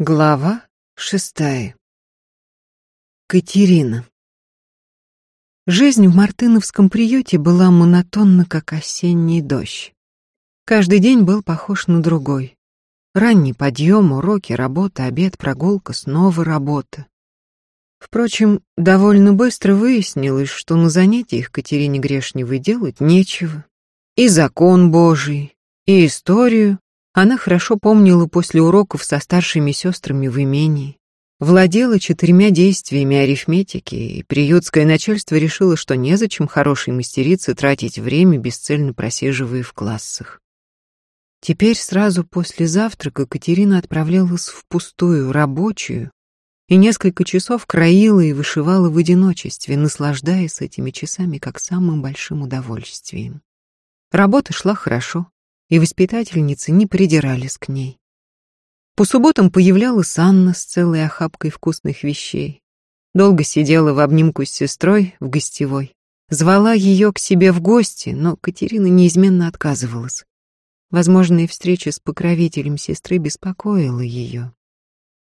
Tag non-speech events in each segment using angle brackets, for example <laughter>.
Глава шестая. Катерина. Жизнь в Мартыновском приюте была монотонна, как осенний дождь. Каждый день был похож на другой. Ранний подъем, уроки, работа, обед, прогулка, снова работа. Впрочем, довольно быстро выяснилось, что на занятиях Катерине Грешневой делать нечего. И закон Божий, и историю, она хорошо помнила после уроков со старшими сестрами в имении, владела четырьмя действиями арифметики, и приютское начальство решило, что незачем хорошей мастерице тратить время, бесцельно просиживая в классах. Теперь сразу после завтрака Катерина отправлялась в пустую рабочую и несколько часов краила и вышивала в одиночестве, наслаждаясь этими часами как самым большим удовольствием. Работа шла хорошо и воспитательницы не придирались к ней. По субботам появлялась Анна с целой охапкой вкусных вещей. Долго сидела в обнимку с сестрой в гостевой. Звала ее к себе в гости, но Катерина неизменно отказывалась. Возможная встреча с покровителем сестры беспокоила ее.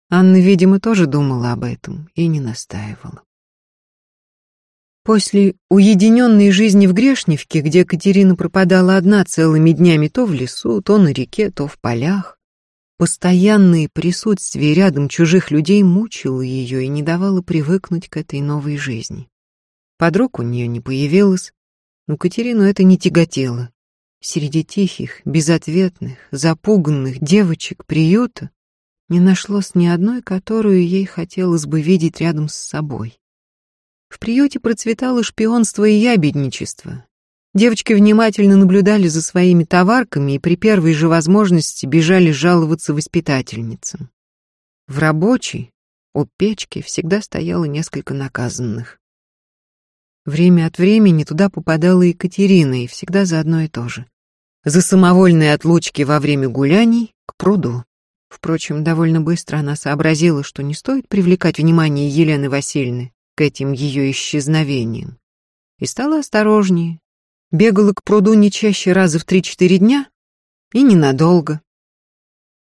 Анна, видимо, тоже думала об этом и не настаивала. После уединенной жизни в Грешневке, где Катерина пропадала одна целыми днями то в лесу, то на реке, то в полях, постоянное присутствие рядом чужих людей мучило ее и не давало привыкнуть к этой новой жизни. Подруг у нее не появилось, но Катерину это не тяготело. Среди тихих, безответных, запуганных девочек приюта не нашлось ни одной, которую ей хотелось бы видеть рядом с собой. В приюте процветало шпионство и ябедничество. Девочки внимательно наблюдали за своими товарками и при первой же возможности бежали жаловаться воспитательницам. В рабочей, у печки, всегда стояло несколько наказанных. Время от времени туда попадала Екатерина, и всегда за одно и то же. За самовольные отлучки во время гуляний к пруду. Впрочем, довольно быстро она сообразила, что не стоит привлекать внимание Елены Васильевны к этим ее исчезновениям. И стала осторожнее. Бегала к пруду не чаще раза в три-четыре дня и ненадолго.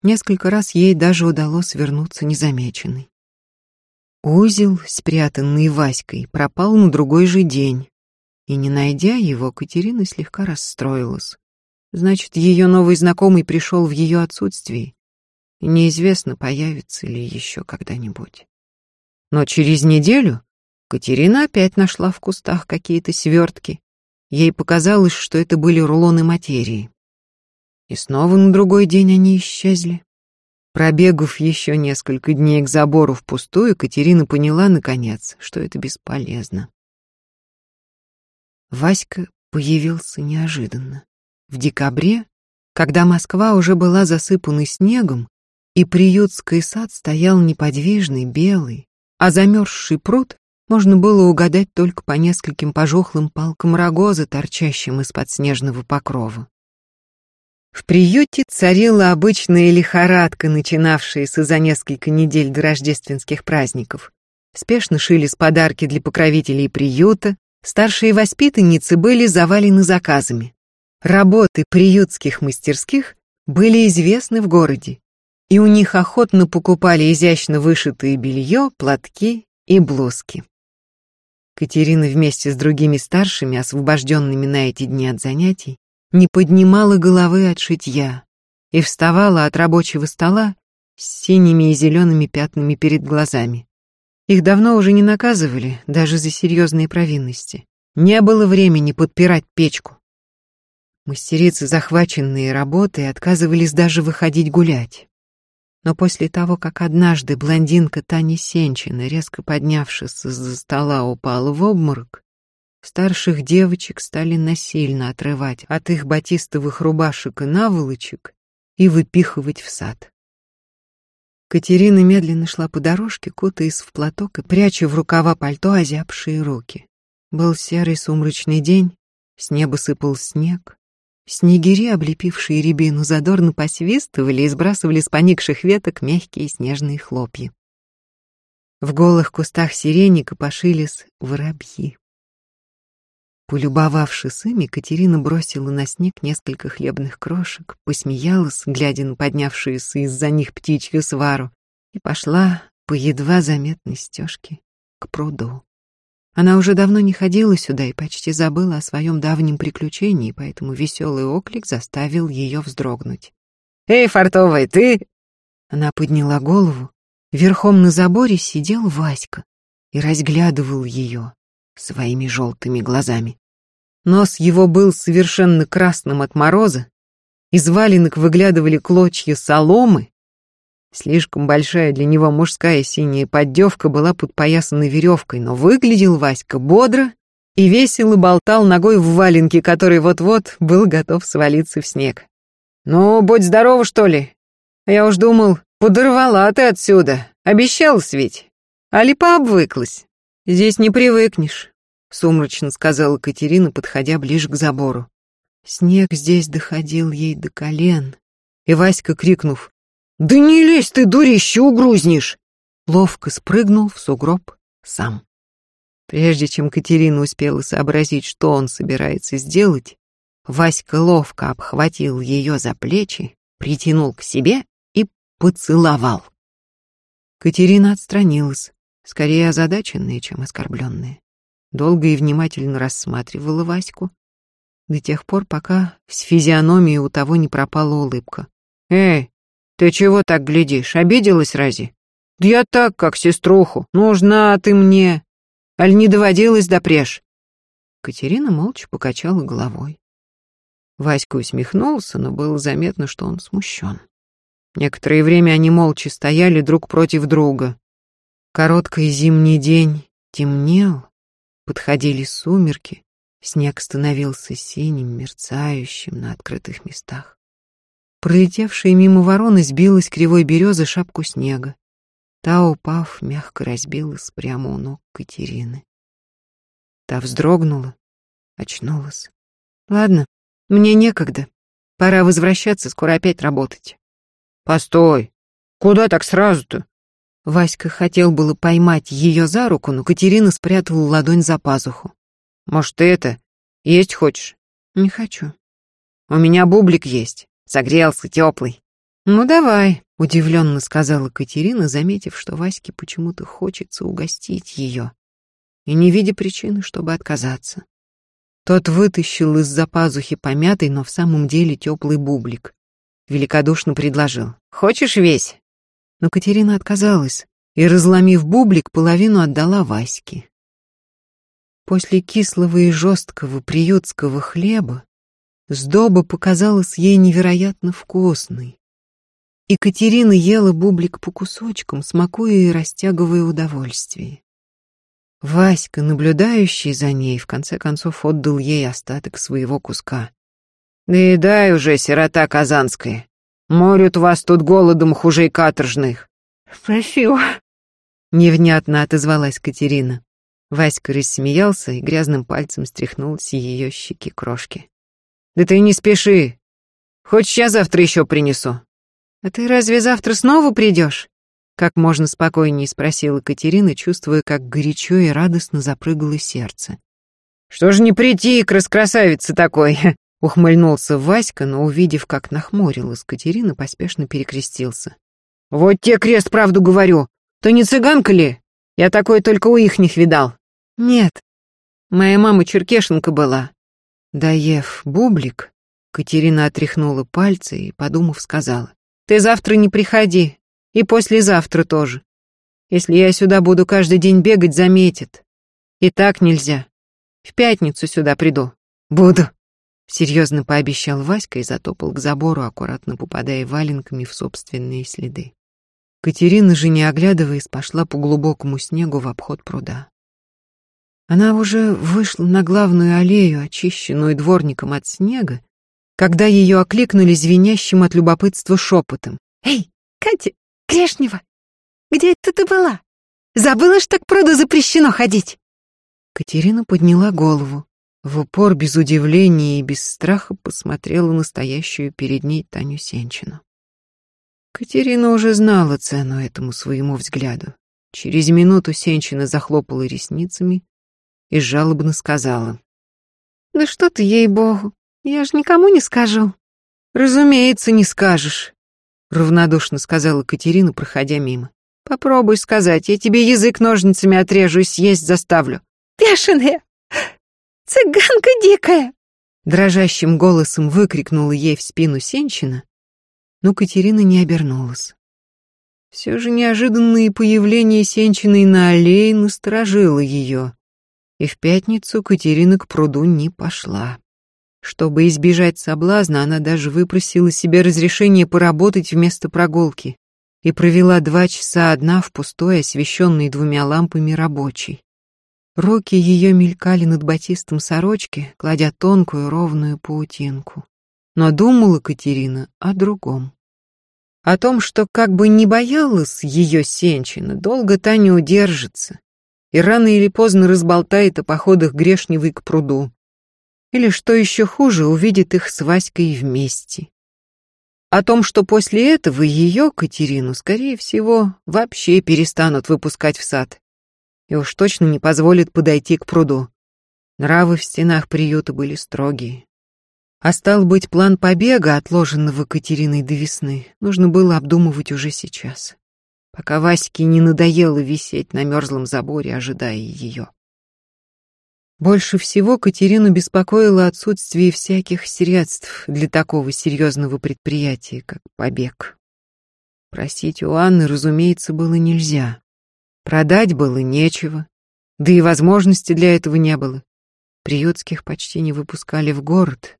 Несколько раз ей даже удалось вернуться незамеченной. Узел, спрятанный Васькой, пропал на другой же день. И не найдя его, Катерина слегка расстроилась. Значит, ее новый знакомый пришел в ее отсутствии. И неизвестно, появится ли еще когда-нибудь. Но через неделю Катерина опять нашла в кустах какие-то свертки. Ей показалось, что это были рулоны материи. И снова на другой день они исчезли. Пробегав еще несколько дней к забору впустую, Катерина поняла, наконец, что это бесполезно. Васька появился неожиданно. В декабре, когда Москва уже была засыпана снегом, и приютский сад стоял неподвижный, белый, а замерзший пруд можно было угадать только по нескольким пожухлым палкам рогоза, торчащим из-под снежного покрова. В приюте царила обычная лихорадка, начинавшаяся за несколько недель до рождественских праздников. Спешно шились подарки для покровителей приюта, старшие воспитанницы были завалены заказами. Работы приютских мастерских были известны в городе, и у них охотно покупали изящно вышитые белье, платки и блузки. Катерина вместе с другими старшими, освобожденными на эти дни от занятий, не поднимала головы от шитья и вставала от рабочего стола с синими и зелеными пятнами перед глазами. Их давно уже не наказывали, даже за серьезные провинности. Не было времени подпирать печку. Мастерицы, захваченные работой, отказывались даже выходить гулять. Но после того, как однажды блондинка Таня Сенчина, резко поднявшись из-за стола, упала в обморок, старших девочек стали насильно отрывать от их батистовых рубашек и наволочек и выпихивать в сад. Катерина медленно шла по дорожке, кутаясь в платок и пряча в рукава пальто озябшие руки. Был серый сумрачный день, с неба сыпал снег, Снегири, облепившие рябину, задорно посвистывали и сбрасывали с поникших веток мягкие снежные хлопья. В голых кустах сирени копошились воробьи. Полюбовавшись ими, Катерина бросила на снег несколько хлебных крошек, посмеялась, глядя на поднявшуюся из-за них птичью свару, и пошла по едва заметной стежке к пруду. Она уже давно не ходила сюда и почти забыла о своем давнем приключении, поэтому веселый оклик заставил ее вздрогнуть. «Эй, фартовая, ты...» Она подняла голову. Верхом на заборе сидел Васька и разглядывал ее своими желтыми глазами. Нос его был совершенно красным от мороза, из валенок выглядывали клочья соломы, Слишком большая для него мужская синяя поддевка была подпоясана веревкой, но выглядел Васька бодро и весело болтал ногой в валенке, который вот-вот был готов свалиться в снег. «Ну, будь здорова, что ли? Я уж думал, подорвала ты отсюда, обещалась ведь. Али пообвыклась. Здесь не привыкнешь», — сумрачно сказала Катерина, подходя ближе к забору. Снег здесь доходил ей до колен, и Васька, крикнув «Да не лезь ты, дурище, угрузнешь!» Ловко спрыгнул в сугроб сам. Прежде чем Катерина успела сообразить, что он собирается сделать, Васька ловко обхватил ее за плечи, притянул к себе и поцеловал. Катерина отстранилась, скорее озадаченная, чем оскорбленная. Долго и внимательно рассматривала Ваську, до тех пор, пока с физиономии у того не пропала улыбка. «Эй, ты чего так глядишь, обиделась рази? Да я так, как сеструху, нужна ты мне. Аль не доводилась допреж? Катерина молча покачала головой. Васька усмехнулся, но было заметно, что он смущен. Некоторое время они молча стояли друг против друга. Короткий зимний день темнел, подходили сумерки, снег становился синим, мерцающим на открытых местах. Пролетевшая мимо вороны сбилась кривой березы шапку снега. Та, упав, мягко разбилась прямо у ног Катерины. Та вздрогнула, очнулась. «Ладно, мне некогда. Пора возвращаться, скоро опять работать». «Постой! Куда так сразу-то?» Васька хотел было поймать ее за руку, но Катерина спрятала ладонь за пазуху. «Может, ты это, есть хочешь?» «Не хочу». «У меня бублик есть. Согрелся, теплый. Ну давай, удивленно сказала Катерина, заметив, что Ваське почему-то хочется угостить ее, и не видя причины, чтобы отказаться. Тот вытащил из-за пазухи помятый, но в самом деле теплый бублик. Великодушно предложил. «Хочешь весь?» Но Катерина отказалась и, разломив бублик, половину отдала Ваське. После кислого и жесткого приютского хлеба Сдоба показалась ей невероятно вкусной. Екатерина ела бублик по кусочкам, смакуя и растягивая удовольствие. Васька, наблюдающий за ней, в конце концов отдал ей остаток своего куска. «Да и дай уже, сирота казанская. Морют вас тут голодом хуже каторжных». «Спасибо», — невнятно отозвалась Катерина. Васька рассмеялся и грязным пальцем стряхнул с ее щеки крошки. Да ты не спеши. Хочешь, я завтра еще принесу? А ты разве завтра снова придешь? Как можно спокойнее спросила Катерина, чувствуя, как горячо и радостно запрыгало сердце. Что ж не прийти к раскрасавице такой? <laughs> Ухмыльнулся Васька, но, увидев, как нахмурилась Катерина, поспешно перекрестился. «Вот те крест правду говорю. Ты не цыганка ли? Я такое только у их них видал». «Нет, моя мама черкешенка была. Доев бублик, Катерина отряхнула пальцы и, подумав, сказала, «Ты завтра не приходи, и послезавтра тоже. Если я сюда буду каждый день бегать, заметят. И так нельзя. В пятницу сюда приду. Буду». Серьезно пообещал Васька и затопал к забору, аккуратно попадая валенками в собственные следы. Катерина же, не оглядываясь, пошла по глубокому снегу в обход пруда. Она уже вышла на главную аллею, очищенную дворником от снега, когда ее окликнули звенящим от любопытства шепотом. «Эй, Катя, Грешнева, где это ты была? Забыла, что к пруду запрещено ходить?» Катерина подняла голову. В упор, без удивления и без страха, посмотрела настоящую перед ней Таню Сенчину. Катерина уже знала цену этому своему взгляду. Через минуту Сенчина захлопала ресницами, и жалобно сказала. «Да что ты, ей-богу, я ж никому не скажу». «Разумеется, не скажешь», — равнодушно сказала Катерина, проходя мимо. Попробуй сказать, я тебе язык ножницами отрежу и съесть заставлю. Бешеная! Цыганка дикая! Дрожащим голосом выкрикнула ей в спину Сенчина, но Катерина не обернулась. Все же неожиданное появление Сенчиной на аллее насторожило ее, и в пятницу Катерина к пруду не пошла. Чтобы избежать соблазна, она даже выпросила себе разрешение поработать вместо прогулки и провела два часа одна в пустой, освещенной двумя лампами рабочей. Руки ее мелькали над батистом сорочки, кладя тонкую ровную паутинку. Но думала Катерина о другом. О том, что как бы не боялась ее Сенчина, долго та не удержится и рано или поздно разболтает о походах Грешневой к пруду. Или, что еще хуже, увидит их с Васькой вместе. О том, что после этого ее, Катерину, скорее всего, вообще перестанут выпускать в сад. И уж точно не позволят подойти к пруду. Нравы в стенах приюта были строгие. А стал быть, план побега, отложенного Катериной до весны, нужно было обдумывать уже сейчас, пока Ваське не надоело висеть на мерзлом заборе, ожидая ее. Больше всего Катерину беспокоило отсутствие всяких средств для такого серьезного предприятия, как побег. Просить у Анны, разумеется, было нельзя. Продать было нечего, да и возможности для этого не было. Приютских почти не выпускали в город,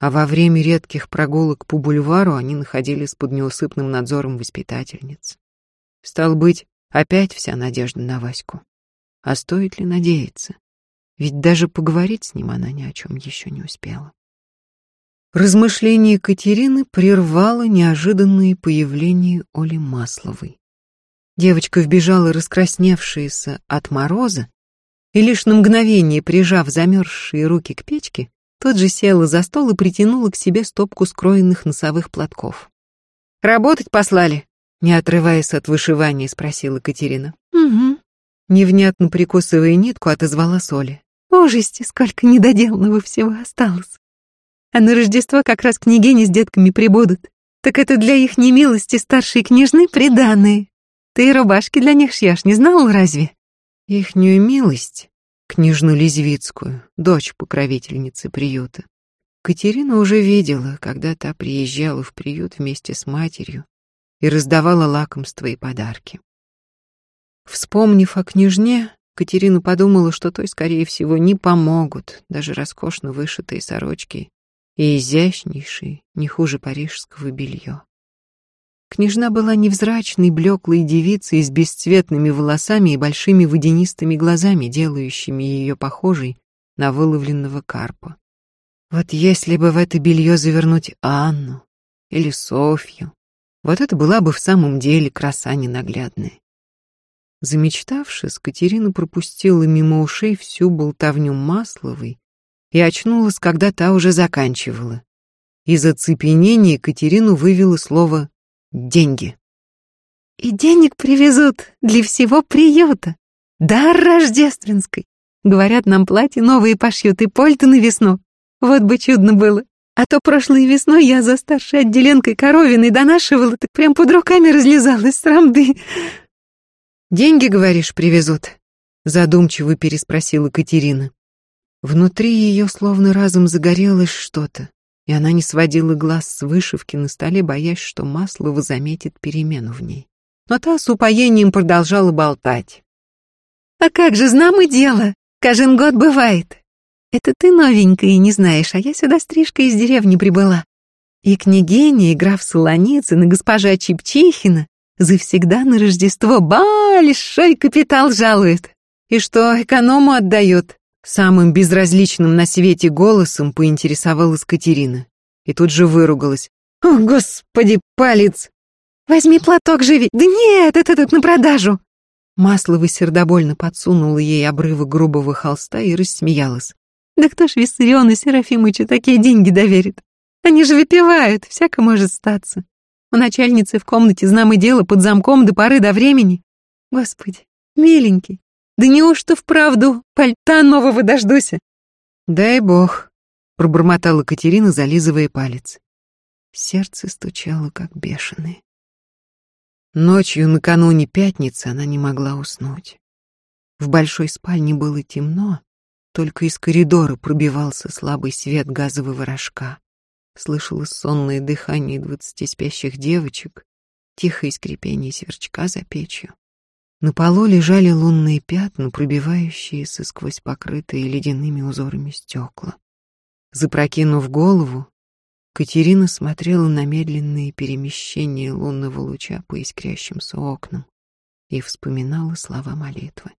а во время редких прогулок по бульвару они находились под неусыпным надзором воспитательниц. Стал быть, опять вся надежда на Ваську. А стоит ли надеяться? Ведь даже поговорить с ним она ни о чем еще не успела. Размышление Катерины прервало неожиданное появление Оли Масловой. Девочка вбежала раскрасневшаяся от мороза и лишь на мгновение, прижав замерзшие руки к печке, тут же села за стол и притянула к себе стопку скроенных носовых платков. «Работать послали?» Не отрываясь от вышивания, спросила Катерина. Угу. Невнятно прикусывая нитку, отозвала Соли. Ужасти, сколько недоделанного всего осталось. А на Рождество как раз княгини с детками прибудут. Так это для их немилости старшей княжны приданные. Ты рубашки для них шьешь, не знал разве? Ихнюю милость, княжну Лизвицкую, дочь покровительницы приюта. Катерина уже видела, когда та приезжала в приют вместе с матерью и раздавала лакомства и подарки. Вспомнив о княжне, Катерина подумала, что той, скорее всего, не помогут даже роскошно вышитые сорочки и изящнейшие, не хуже парижского белье. Княжна была невзрачной, блеклой девицей с бесцветными волосами и большими водянистыми глазами, делающими ее похожей на выловленного карпа. Вот если бы в это белье завернуть Анну или Софью, вот это была бы в самом деле краса ненаглядная. Замечтавшись, Катерина пропустила мимо ушей всю болтовню Масловой и очнулась, когда та уже заканчивала. Из оцепенения Катерину вывело слово «деньги». «И денег привезут для всего приюта. Дар рождественской. Говорят, нам платье новые пошьют и польты на весну. Вот бы чудно было. А то прошлой весной я за старшей отделенкой коровиной донашивала, так прям под руками разлезалась с рамды. «Деньги, говоришь, привезут?» — задумчиво переспросила Катерина. Внутри ее словно разом загорелось что-то, и она не сводила глаз с вышивки на столе, боясь, что Маслова заметит перемену в ней. Но та с упоением продолжала болтать. «А как же, знамо дело, каждый год бывает. Это ты новенькая и не знаешь, а я сюда стрижкой из деревни прибыла. И княгиня, и граф Солоницын, и госпожа Чепчихина Завсегда на Рождество большой капитал жалует. И что, эконому отдает? Самым безразличным на свете голосом поинтересовалась Катерина. И тут же выругалась. «О, господи, палец!» «Возьми платок, живи!» «Да нет, это тут на продажу!» Маслова сердобольно подсунула ей обрывы грубого холста и рассмеялась. «Да кто ж Виссариону Серафимычу такие деньги доверит? Они же выпивают, всяко может статься. У начальницы в комнате знамо дело под замком до поры до времени. Господи, миленький, да неужто вправду пальта нового дождуся? Дай бог, пробормотала Катерина, зализывая палец. Сердце стучало, как бешеное. Ночью накануне пятницы она не могла уснуть. В большой спальне было темно, только из коридора пробивался слабый свет газового рожка. Слышалось сонное дыхание двадцати спящих девочек, тихое скрипение сверчка за печью. На полу лежали лунные пятна, пробивающиеся сквозь покрытые ледяными узорами стекла. Запрокинув голову, Катерина смотрела на медленные перемещения лунного луча по искрящимся окнам и вспоминала слова молитвы.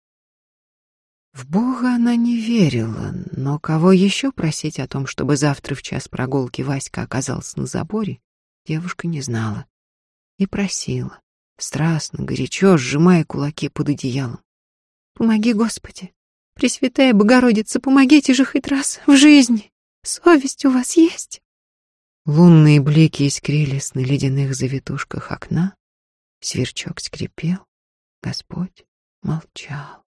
В Бога она не верила, но кого еще просить о том, чтобы завтра в час прогулки Васька оказался на заборе, девушка не знала. И просила, страстно, горячо, сжимая кулаки под одеялом. «Помоги, Господи! Пресвятая Богородица, помогите же хоть раз в жизни! Совесть у вас есть?» Лунные блики искрились на ледяных завитушках окна, сверчок скрипел, Господь молчал.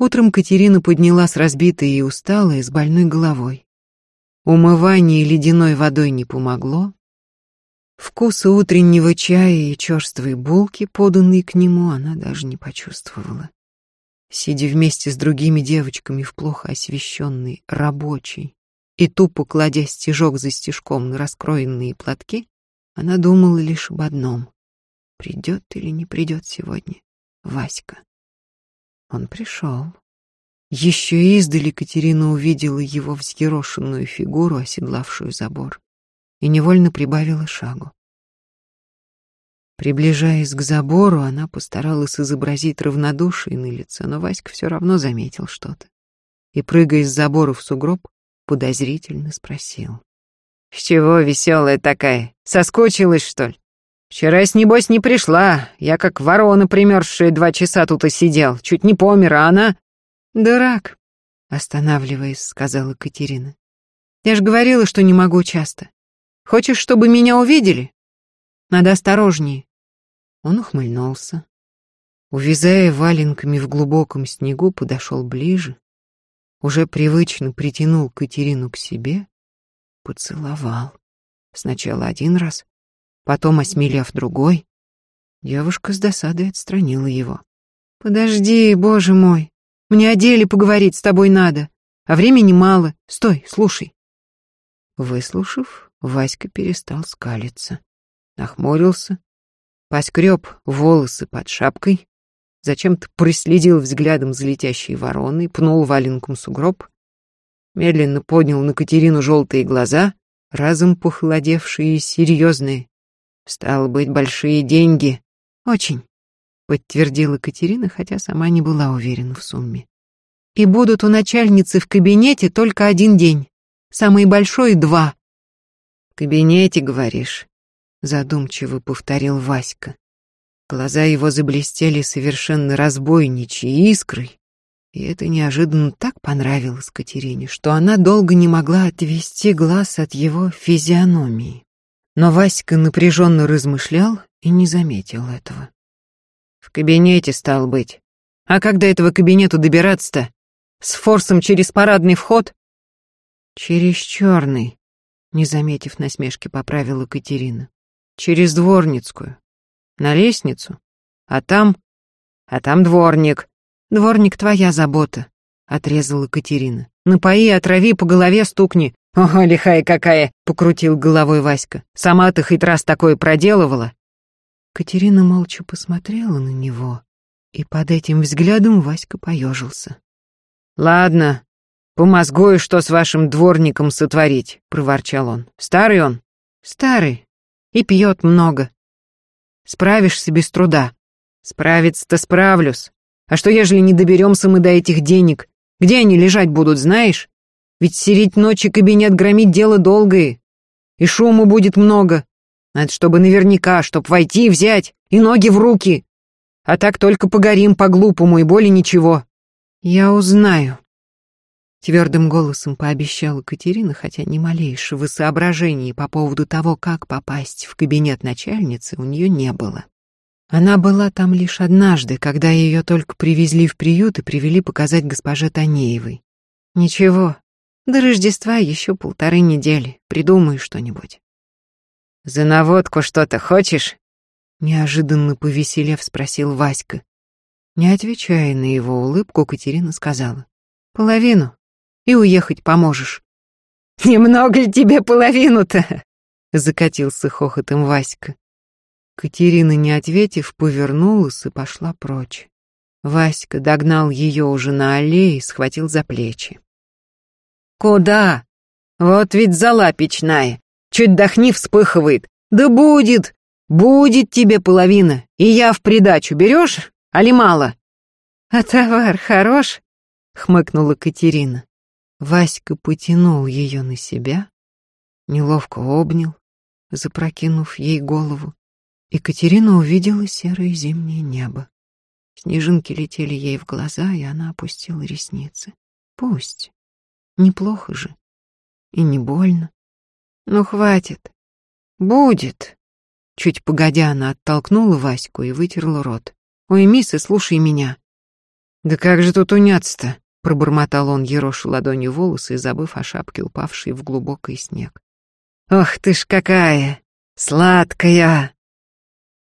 Утром Катерина поднялась разбитая и усталая, с больной головой. Умывание ледяной водой не помогло. Вкуса утреннего чая и черствой булки, поданные к нему, она даже не почувствовала. Сидя вместе с другими девочками в плохо освещенной рабочей и тупо кладя стежок за стежком на раскроенные платки, она думала лишь об одном — придет или не придет сегодня Васька. Он пришел. Еще издали Катерина увидела его взъерошенную фигуру, оседлавшую забор, и невольно прибавила шагу. Приближаясь к забору, она постаралась изобразить равнодушие на лице, но Васька все равно заметил что-то. И, прыгая с забора в сугроб, подозрительно спросил. «С чего веселая такая? Соскучилась, что ли? Вчера, с небось, не пришла. Я как ворона примерзшая два часа тут и сидел. Чуть не помер, а она...» «Дурак», — останавливаясь, сказала Катерина. «Я же говорила, что не могу часто. Хочешь, чтобы меня увидели? Надо осторожнее». Он ухмыльнулся. Увязая валенками в глубоком снегу, подошел ближе, уже привычно притянул Катерину к себе, поцеловал. Сначала один раз, потом, осмелев другой, девушка с досадой отстранила его. «Подожди, боже мой, мне о деле поговорить с тобой надо, а времени мало. Стой, слушай». Выслушав, Васька перестал скалиться, нахмурился, поскреб волосы под шапкой, зачем-то проследил взглядом за летящей вороной, пнул валенком сугроб, медленно поднял на Катерину желтые глаза, разом похолодевшие и серьезные, Стало быть, большие деньги. Очень, подтвердила Катерина, хотя сама не была уверена в сумме. И будут у начальницы в кабинете только один день. Самый большой — два. В кабинете, говоришь? Задумчиво повторил Васька. Глаза его заблестели совершенно разбойничьей искрой, и это неожиданно так понравилось Катерине, что она долго не могла отвести глаз от его физиономии. Но Васька напряженно размышлял и не заметил этого. В кабинете стал быть. А до этого кабинету добираться-то? С форсом через парадный вход? Через черный, не заметив насмешки, поправила Катерина. Через дворницкую. На лестницу. А там... А там дворник. Дворник твоя забота, отрезала Катерина. Напои, отрави, по голове стукни. «Ого, лихая какая!» — покрутил головой Васька. «Сама ты хоть раз такое проделывала?» Катерина молча посмотрела на него, и под этим взглядом Васька поежился. «Ладно, помозгую, что с вашим дворником сотворить», — проворчал он. «Старый он?» «Старый. И пьет много. Справишься без труда». «Справиться-то справлюсь. А что, ежели не доберемся мы до этих денег? Где они лежать будут, знаешь? Ведь сереть ночи кабинет громить дело долгое, и шума будет много. Надо, чтобы наверняка, чтоб войти и взять, и ноги в руки. А так только погорим по-глупому, и более ничего. Я узнаю. Твердым голосом пообещала Катерина, хотя ни малейшего соображения по поводу того, как попасть в кабинет начальницы, у нее не было. Она была там лишь однажды, когда ее только привезли в приют и привели показать госпоже Танеевой. Ничего, до Рождества еще полторы недели. Придумаю что-нибудь. За наводку что-то хочешь? Неожиданно повеселев, спросил Васька. Не отвечая на его улыбку, Катерина сказала. Половину. И уехать поможешь. Немного ли тебе половину-то? <laughs> Закатился хохотом Васька. Катерина, не ответив, повернулась и пошла прочь. Васька догнал ее уже на аллее и схватил за плечи. «Куда? Вот ведь зала печная. Чуть дохни вспыхивает. Да будет! Будет тебе половина, и я в придачу берешь, али мало?» «А товар хорош?» — хмыкнула Катерина. Васька потянул ее на себя, неловко обнял, запрокинув ей голову. Екатерина увидела серое зимнее небо. Снежинки летели ей в глаза, и она опустила ресницы. Пусть. Неплохо же. И не больно. Ну, хватит. Будет. Чуть погодя, она оттолкнула Ваську и вытерла рот. «Ой, мисс, слушай меня». «Да как же тут уняться-то?» — пробормотал он, ероша ладонью волосы, забыв о шапке, упавшей в глубокий снег. «Ох ты ж какая! Сладкая!»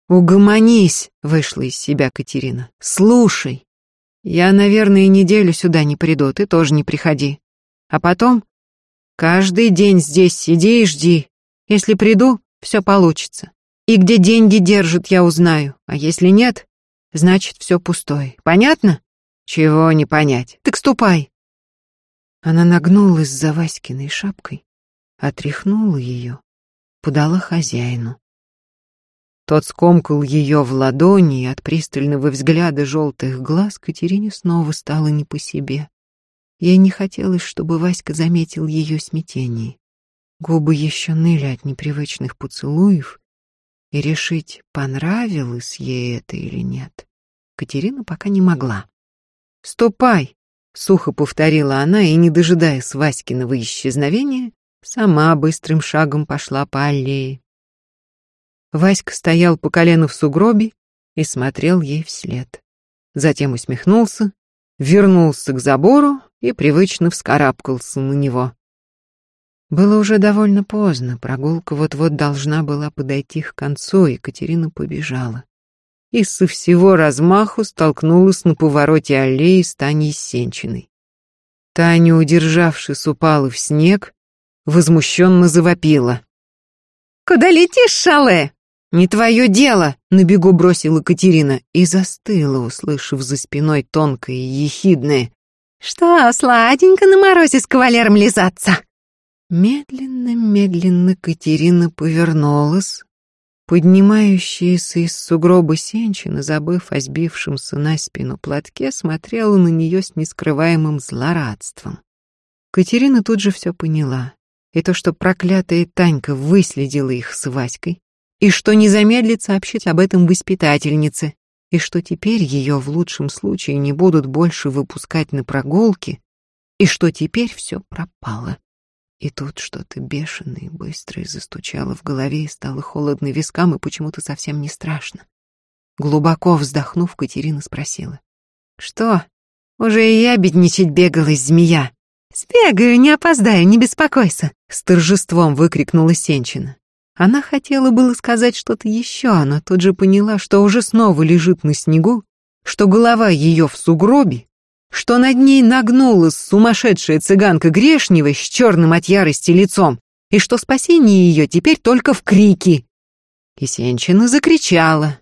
«Угомонись!» — вышла из себя Катерина. «Слушай, я, наверное, неделю сюда не приду, ты тоже не приходи. А потом каждый день здесь сиди и жди. Если приду, все получится. И где деньги держат, я узнаю. А если нет, значит, все пустое. Понятно?» «Чего не понять? Так ступай!» Она нагнулась за Васькиной шапкой, отряхнула ее, подала хозяину. Тот скомкал ее в ладони, и от пристального взгляда желтых глаз Катерине снова стало не по себе. Ей не хотелось, чтобы Васька заметил ее смятение. Губы еще ныли от непривычных поцелуев, и решить, понравилось ей это или нет, Катерина пока не могла. «Ступай!» — сухо повторила она, и, не дожидаясь Васькиного исчезновения, сама быстрым шагом пошла по аллее. Васька стоял по колено в сугробе и смотрел ей вслед. Затем усмехнулся, вернулся к забору и привычно вскарабкался на него. Было уже довольно поздно, прогулка вот-вот должна была подойти к концу, и Катерина побежала. И со всего размаху столкнулась на повороте аллеи с Таней Сенчиной. Таня, удержавшись, упала в снег, возмущенно завопила. «Куда летишь, шале?» «Не твое дело!» — на бегу бросила Катерина и застыла, услышав за спиной тонкое и ехидное. «Что, сладенько на морозе с кавалером лизаться?» Медленно-медленно Катерина повернулась. Поднимающаяся из сугроба сенчина, забыв о сбившемся на спину платке, смотрела на нее с нескрываемым злорадством. Катерина тут же все поняла. И то, что проклятая Танька выследила их с Васькой, и что не замедлит сообщить об этом воспитательнице, и что теперь ее в лучшем случае не будут больше выпускать на прогулки, и что теперь все пропало. И тут что-то бешеное и быстрое застучало в голове и стало холодно вискам и почему-то совсем не страшно. Глубоко вздохнув, Катерина спросила. «Что? Уже и я бедничать бегалась, змея?» «Сбегаю, не опоздаю, не беспокойся!» С торжеством выкрикнула Сенчина. Она хотела было сказать что-то еще, но тут же поняла, что уже снова лежит на снегу, что голова ее в сугробе, что над ней нагнулась сумасшедшая цыганка Грешнева с черным от ярости лицом, и что спасение ее теперь только в крике. И Сенчина закричала.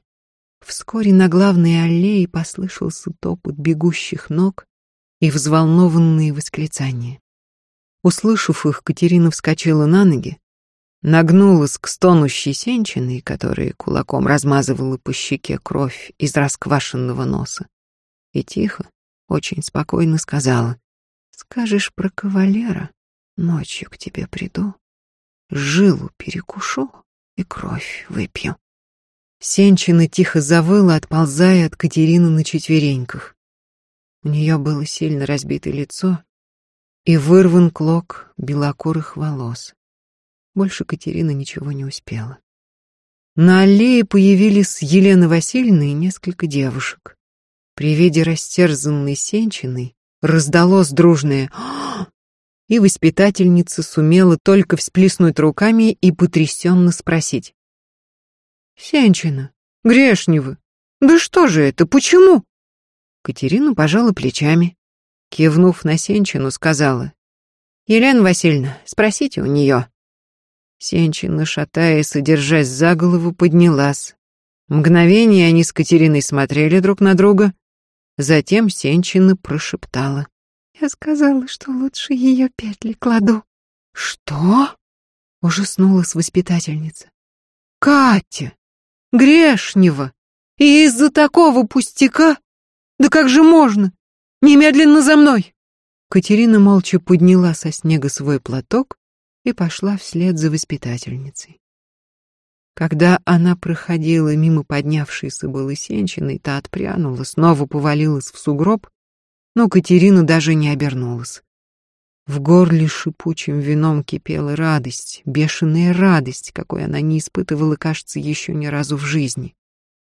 Вскоре на главной аллее послышался топот бегущих ног и взволнованные восклицания. Услышав их, Катерина вскочила на ноги, нагнулась к стонущей сенчиной, которая кулаком размазывала по щеке кровь из расквашенного носа, и тихо, очень спокойно сказала, «Скажешь про кавалера, ночью к тебе приду, жилу перекушу и кровь выпью». Сенчина тихо завыла, отползая от Катерины на четвереньках. У нее было сильно разбитое лицо и вырван клок белокурых волос. Больше Катерина ничего не успела. На аллее появились Елена Васильевна и несколько девушек. При виде растерзанной сенчины раздалось дружное и воспитательница сумела только всплеснуть руками и потрясенно спросить. «Сенчина, Грешневы. Да что же это, почему? Катерина пожала плечами. Кивнув на Сенчину, сказала. «Елена Васильевна, спросите у нее». Сенчина, шатаясь и держась за голову, поднялась. Мгновение они с Катериной смотрели друг на друга. Затем Сенчина прошептала. «Я сказала, что лучше ее петли кладу». «Что?» — ужаснулась воспитательница. «Катя! Грешнева! И из-за такого пустяка? Да как же можно? Немедленно за мной!» Катерина молча подняла со снега свой платок и пошла вслед за воспитательницей. Когда она проходила мимо поднявшейся было сенчиной, та отпрянула, снова повалилась в сугроб, но Катерина даже не обернулась. В горле шипучим вином кипела радость, бешеная радость, какой она не испытывала, кажется, еще ни разу в жизни.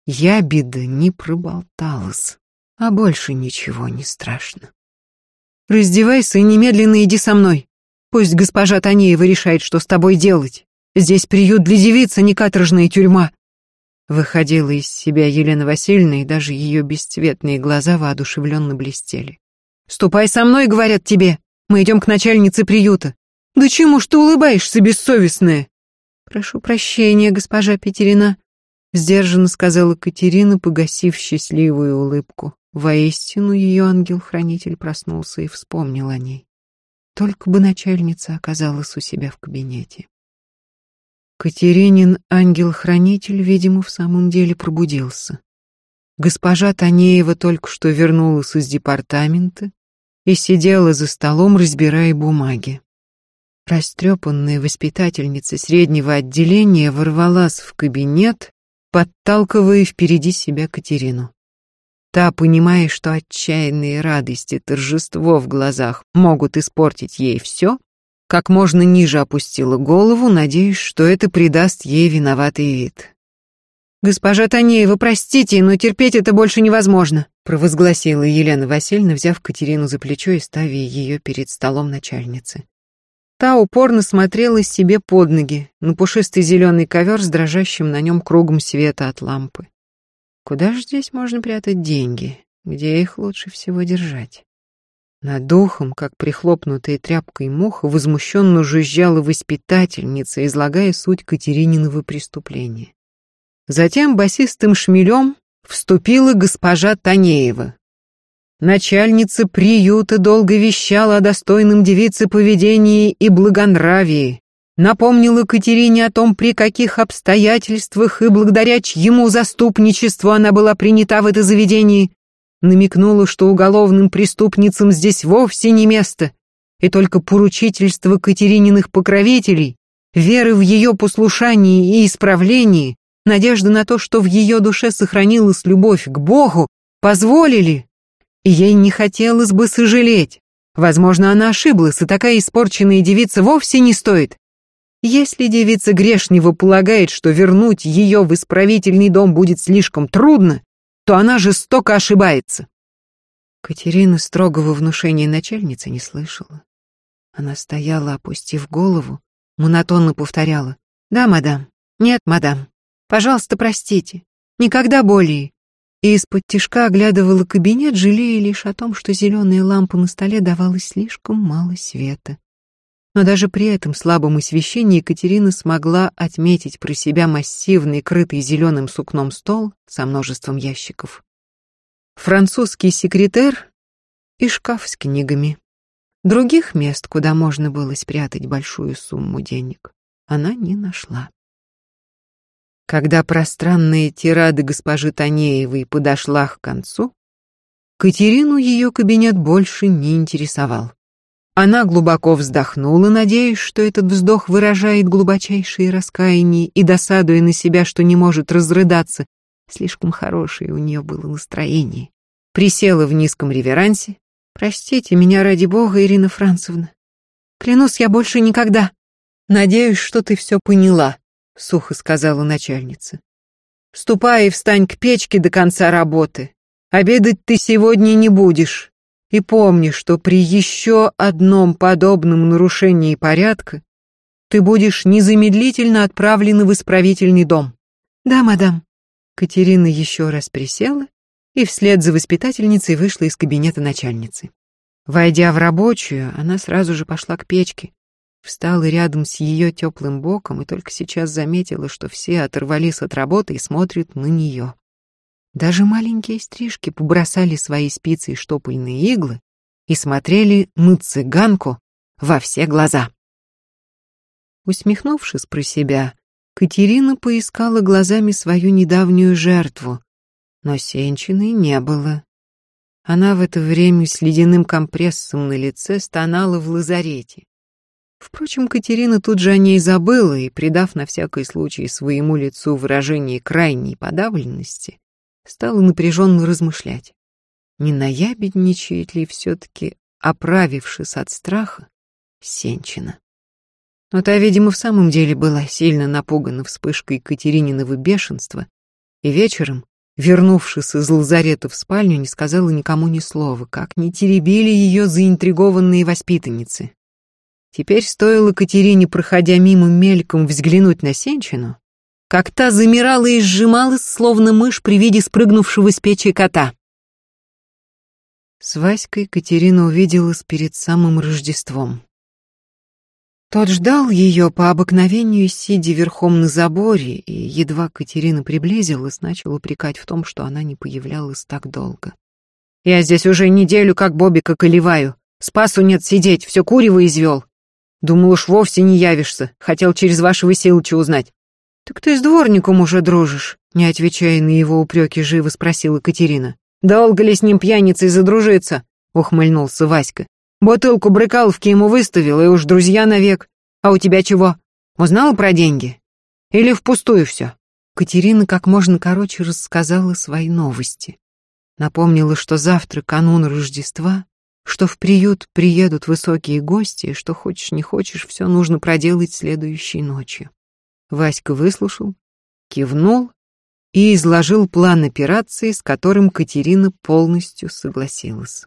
Я, беда, не проболталась, а больше ничего не страшно. «Раздевайся и немедленно иди со мной. Пусть госпожа Танеева решает, что с тобой делать». Здесь приют для девиц, а не каторжная тюрьма. Выходила из себя Елена Васильевна, и даже ее бесцветные глаза воодушевленно блестели. «Ступай со мной», — говорят тебе. «Мы идем к начальнице приюта». «Да чему ж ты улыбаешься, бессовестная?» «Прошу прощения, госпожа Петерина», — сдержанно сказала Катерина, погасив счастливую улыбку. Воистину ее ангел-хранитель проснулся и вспомнил о ней. Только бы начальница оказалась у себя в кабинете. Катеринин ангел-хранитель, видимо, в самом деле пробудился. Госпожа Танеева только что вернулась из департамента и сидела за столом, разбирая бумаги. Растрепанная воспитательница среднего отделения ворвалась в кабинет, подталкивая впереди себя Катерину. Та, понимая, что отчаянные радости, торжество в глазах могут испортить ей все, как можно ниже опустила голову, надеясь, что это придаст ей виноватый вид. «Госпожа Танеева, простите, но терпеть это больше невозможно», провозгласила Елена Васильевна, взяв Катерину за плечо и ставя ее перед столом начальницы. Та упорно смотрела себе под ноги, на пушистый зеленый ковер с дрожащим на нем кругом света от лампы. Куда же здесь можно прятать деньги? Где их лучше всего держать? Над духом, как прихлопнутая тряпкой муха, возмущенно жужжала воспитательница, излагая суть Катерининого преступления. Затем басистым шмелем вступила госпожа Танеева. Начальница приюта долго вещала о достойном девице поведении и благонравии, напомнила Катерине о том, при каких обстоятельствах и благодаря чьему заступничеству она была принята в это заведение, намекнула, что уголовным преступницам здесь вовсе не место, и только поручительство Катерининых покровителей, веры в ее послушании и исправлении, надежда на то, что в ее душе сохранилась любовь к Богу, позволили, и ей не хотелось бы сожалеть. Возможно, она ошиблась, и такая испорченная девица вовсе не стоит. Если девица грешнего полагает, что вернуть ее в исправительный дом будет слишком трудно, то она жестоко ошибается. Катерина строгого внушения начальницы не слышала. Она стояла, опустив голову, монотонно повторяла «Да, мадам, нет, мадам, пожалуйста, простите, никогда более». И из-под тишка оглядывала кабинет, жалея лишь о том, что зеленая лампа на столе давала слишком мало света. Но даже при этом слабом освещении Екатерина смогла отметить про себя массивный, крытый зеленым сукном стол со множеством ящиков, французский секретер и шкаф с книгами. Других мест, куда можно было спрятать большую сумму денег, она не нашла. Когда пространная тирада госпожи Танеевой подошла к концу, Катерину ее кабинет больше не интересовал. Она глубоко вздохнула, надеясь, что этот вздох выражает глубочайшее раскаяние и досадуя на себя, что не может разрыдаться. Слишком хорошее у нее было настроение. Присела в низком реверансе. «Простите меня ради бога, Ирина Францевна. Клянусь, я больше никогда. Надеюсь, что ты все поняла», — сухо сказала начальница. «Ступай и встань к печке до конца работы. Обедать ты сегодня не будешь. И помни, что при еще одном подобном нарушении порядка ты будешь незамедлительно отправлена в исправительный дом. Да, мадам. Катерина еще раз присела и вслед за воспитательницей вышла из кабинета начальницы. Войдя в рабочую, она сразу же пошла к печке, встала рядом с ее теплым боком и только сейчас заметила, что все оторвались от работы и смотрят на нее. Даже маленькие стрижки побросали свои спицы и штопольные иглы и смотрели на цыганку во все глаза. Усмехнувшись про себя, Катерина поискала глазами свою недавнюю жертву, но Сенчиной не было. Она в это время с ледяным компрессом на лице стонала в лазарете. Впрочем, Катерина тут же о ней забыла и, придав на всякий случай своему лицу выражение крайней подавленности, стала напряженно размышлять. Не наябедничает ли все-таки, оправившись от страха, Сенчина? Но та, видимо, в самом деле была сильно напугана вспышкой Катерининого бешенства, и вечером, вернувшись из лазарета в спальню, не сказала никому ни слова, как не теребили ее заинтригованные воспитанницы. Теперь стоило Катерине, проходя мимо мельком, взглянуть на Сенчину, как та замирала и сжималась, словно мышь при виде спрыгнувшего с печи кота. С Васькой Катерина увиделась перед самым Рождеством. Тот ждал ее по обыкновению, сидя верхом на заборе, и едва Катерина приблизилась, начал упрекать в том, что она не появлялась так долго. «Я здесь уже неделю как Бобика колеваю. Спасу нет сидеть, все курево извел. Думал, уж вовсе не явишься, хотел через вашего Силыча узнать». «Так ты с дворником уже дружишь?» Не отвечая на его упреки, живо спросила Катерина. «Долго ли с ним пьяницей задружиться?» — ухмыльнулся Васька. Бутылку брыкаловки ему выставил, и уж друзья навек. А у тебя чего? Узнала про деньги? Или впустую все? Катерина как можно короче рассказала свои новости. Напомнила, что завтра канун Рождества, что в приют приедут высокие гости, и что хочешь не хочешь, все нужно проделать следующей ночью. Васька выслушал, кивнул и изложил план операции, с которым Катерина полностью согласилась.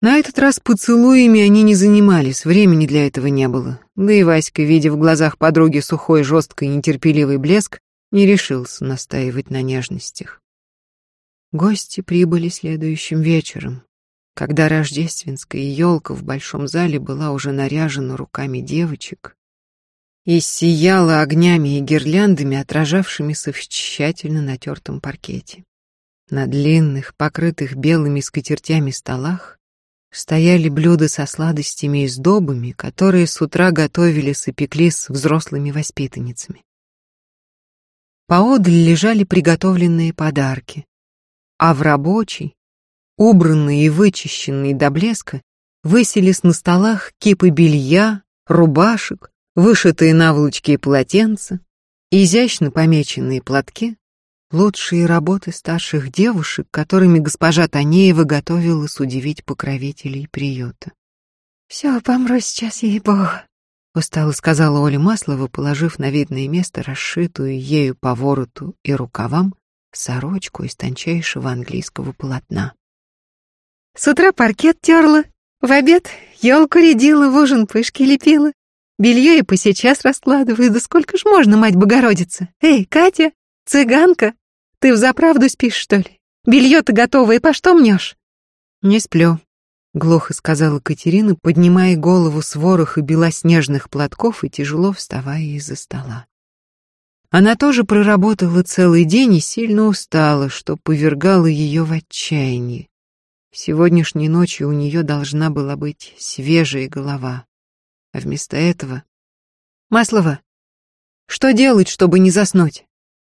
На этот раз поцелуями они не занимались, времени для этого не было. Да и Васька, видя в глазах подруги сухой, жесткий, нетерпеливый блеск, не решился настаивать на нежностях. Гости прибыли следующим вечером, когда рождественская елка в большом зале была уже наряжена руками девочек и сияла огнями и гирляндами, отражавшимися в тщательно натертом паркете. На длинных, покрытых белыми скатертями столах стояли блюда со сладостями и сдобами, которые с утра готовили и пекли с взрослыми воспитанницами. Поодаль лежали приготовленные подарки, а в рабочей, убранные и вычищенные до блеска, высились на столах кипы белья, рубашек, вышитые наволочки и полотенца, изящно помеченные платки, Лучшие работы старших девушек, которыми госпожа Танеева готовилась удивить покровителей приюта. «Все, помру сейчас, ей-богу», — устало сказала Оля Маслова, положив на видное место расшитую ею по вороту и рукавам сорочку из тончайшего английского полотна. «С утра паркет терла, в обед елку рядила, в ужин пышки лепила. Белье и по сейчас раскладываю, да сколько ж можно, мать Богородица? Эй, Катя, цыганка, ты взаправду спишь, что ли? Белье-то готово, и по что мнешь? Не сплю, глухо сказала Катерина, поднимая голову с вороха белоснежных платков и тяжело вставая из-за стола. Она тоже проработала целый день и сильно устала, что повергало ее в отчаяние. Сегодняшней ночью у нее должна была быть свежая голова. А вместо этого... Маслова, что делать, чтобы не заснуть?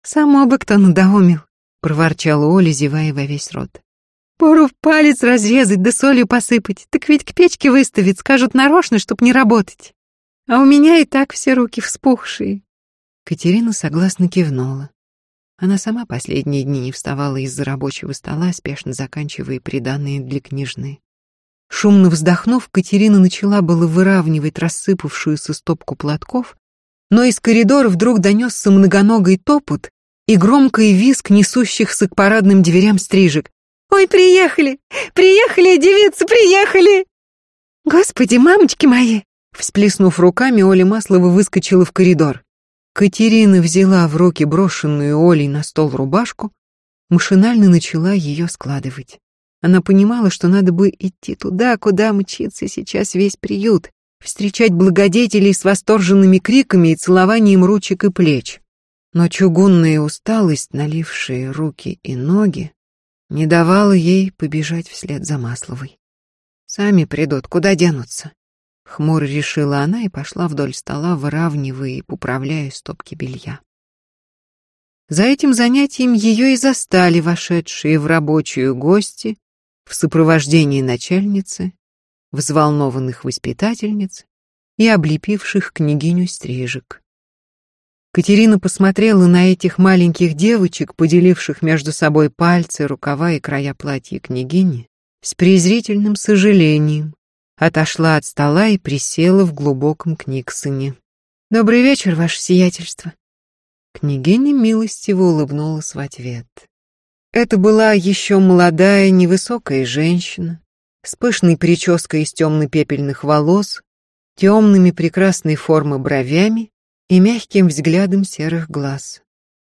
«Само бы кто надоумил», — проворчала Оля, зевая во весь рот. «Пору в палец разрезать да солью посыпать, так ведь к печке выставить, скажут нарочно, чтоб не работать. А у меня и так все руки вспухшие». Катерина согласно кивнула. Она сама последние дни не вставала из-за рабочего стола, спешно заканчивая приданные для княжны. Шумно вздохнув, Катерина начала было выравнивать рассыпавшуюся стопку платков, но из коридора вдруг донесся многоногий топот и громкий визг несущихся к парадным дверям стрижек. «Ой, приехали! Приехали, девицы, приехали!» «Господи, мамочки мои!» Всплеснув руками, Оля Маслова выскочила в коридор. Катерина взяла в руки брошенную Олей на стол рубашку, машинально начала ее складывать. Она понимала, что надо бы идти туда, куда мчится сейчас весь приют, встречать благодетелей с восторженными криками и целованием ручек и плеч. Но чугунная усталость, налившая руки и ноги, не давала ей побежать вслед за Масловой. Сами придут, куда денутся. Хмуро решила она и пошла вдоль стола, выравнивая и поправляя стопки белья. За этим занятием ее и застали вошедшие в рабочую гости в сопровождении начальницы, взволнованных воспитательниц и облепивших княгиню стрижек. Катерина посмотрела на этих маленьких девочек, поделивших между собой пальцы, рукава и края платья княгини, с презрительным сожалением, отошла от стола и присела в глубоком книгсоне. «Добрый вечер, ваше сиятельство». Княгиня милостиво улыбнулась в ответ. Это была еще молодая, невысокая женщина, с пышной прической из темно-пепельных волос, темными прекрасной формы бровями и мягким взглядом серых глаз.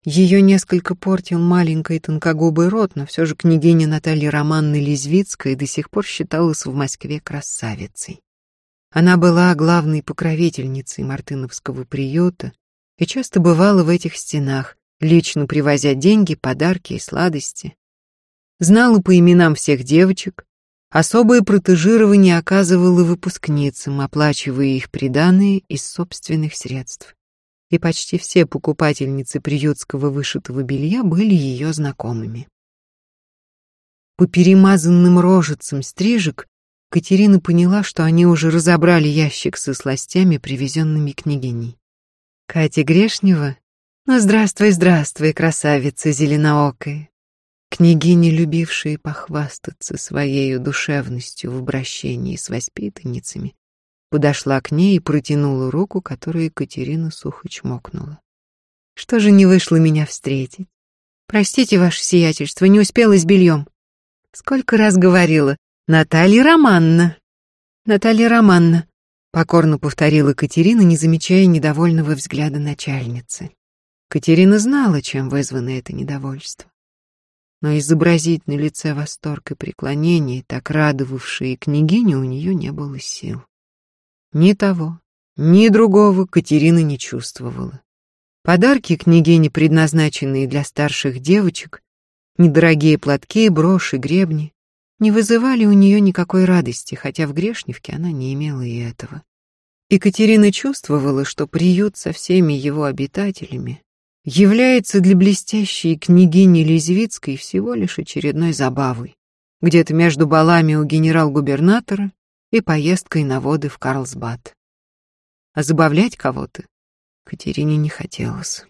Ее несколько портил маленький тонкогубый рот, но все же княгиня Наталья Романна Лизвицкая до сих пор считалась в Москве красавицей. Она была главной покровительницей Мартыновского приюта и часто бывала в этих стенах, лично привозя деньги, подарки и сладости. Знала по именам всех девочек, особое протежирование оказывала выпускницам, оплачивая их приданые из собственных средств. И почти все покупательницы приютского вышитого белья были ее знакомыми. По перемазанным рожицам стрижек Катерина поняла, что они уже разобрали ящик со сластями, привезенными княгиней. Катя Грешнева ну, здравствуй, здравствуй, красавица зеленоокая. Княгиня, любившая похвастаться своей душевностью в обращении с воспитанницами, подошла к ней и протянула руку, которую Екатерина сухо чмокнула. Что же не вышло меня встретить? Простите, ваше сиятельство, не успела с бельем. Сколько раз говорила, Наталья Романна. Наталья Романна, покорно повторила Катерина, не замечая недовольного взгляда начальницы. Катерина знала, чем вызвано это недовольство. Но изобразить на лице восторг и преклонение, так радовавшие княгиню, у нее не было сил. Ни того, ни другого Катерина не чувствовала. Подарки княгине, предназначенные для старших девочек, недорогие платки, броши, гребни, не вызывали у нее никакой радости, хотя в Грешневке она не имела и этого. Екатерина чувствовала, что приют со всеми его обитателями является для блестящей княгини Лизвицкой всего лишь очередной забавой, где-то между балами у генерал-губернатора и поездкой на воды в Карлсбад. А забавлять кого-то Катерине не хотелось.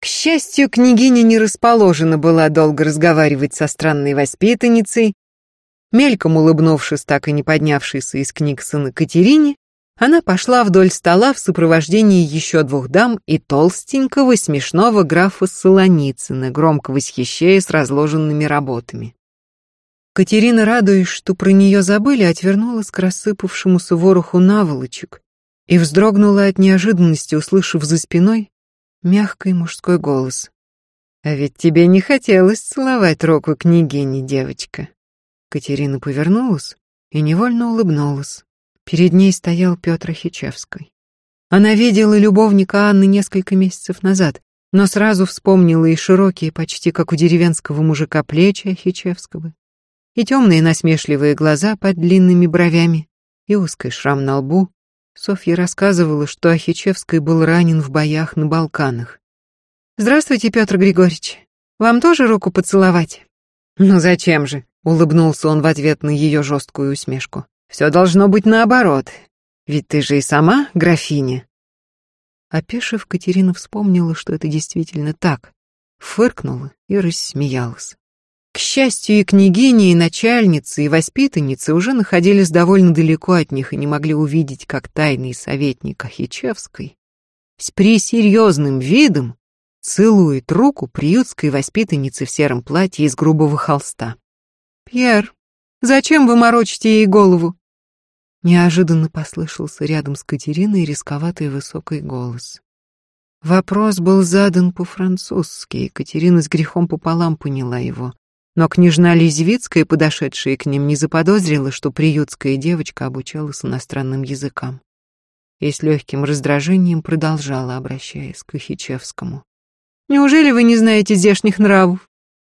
К счастью, княгиня не расположена была долго разговаривать со странной воспитанницей. Мельком улыбнувшись так и не поднявшейся из книг сына Катерине, она пошла вдоль стола в сопровождении еще двух дам и толстенького смешного графа Солоницына, громко восхищаясь разложенными работами. Катерина, радуясь, что про нее забыли, отвернулась к рассыпавшемуся вороху наволочек и вздрогнула от неожиданности, услышав за спиной мягкий мужской голос. «А ведь тебе не хотелось целовать руку княгини, девочка». Катерина повернулась и невольно улыбнулась. Перед ней стоял Петр Хичевский. Она видела любовника Анны несколько месяцев назад, но сразу вспомнила и широкие, почти как у деревенского мужика, плечи Хичевского, и темные насмешливые глаза под длинными бровями, и узкий шрам на лбу. Софья рассказывала, что Ахичевский был ранен в боях на Балканах. «Здравствуйте, Петр Григорьевич. Вам тоже руку поцеловать?» «Ну зачем же?» — улыбнулся он в ответ на ее жесткую усмешку. Все должно быть наоборот. Ведь ты же и сама графиня. Опешив, Катерина вспомнила, что это действительно так. Фыркнула и рассмеялась. К счастью, и княгиня, и начальница, и воспитанницы уже находились довольно далеко от них и не могли увидеть, как тайный советник Ахичевской с пресерьезным видом целует руку приютской воспитанницы в сером платье из грубого холста. «Пьер, зачем вы морочите ей голову? Неожиданно послышался рядом с Катериной рисковатый высокий голос. Вопрос был задан по-французски, Екатерина с грехом пополам поняла его. Но княжна Лизвицкая, подошедшая к ним, не заподозрила, что приютская девочка обучалась иностранным языкам. И с легким раздражением продолжала, обращаясь к Ихичевскому. «Неужели вы не знаете здешних нравов?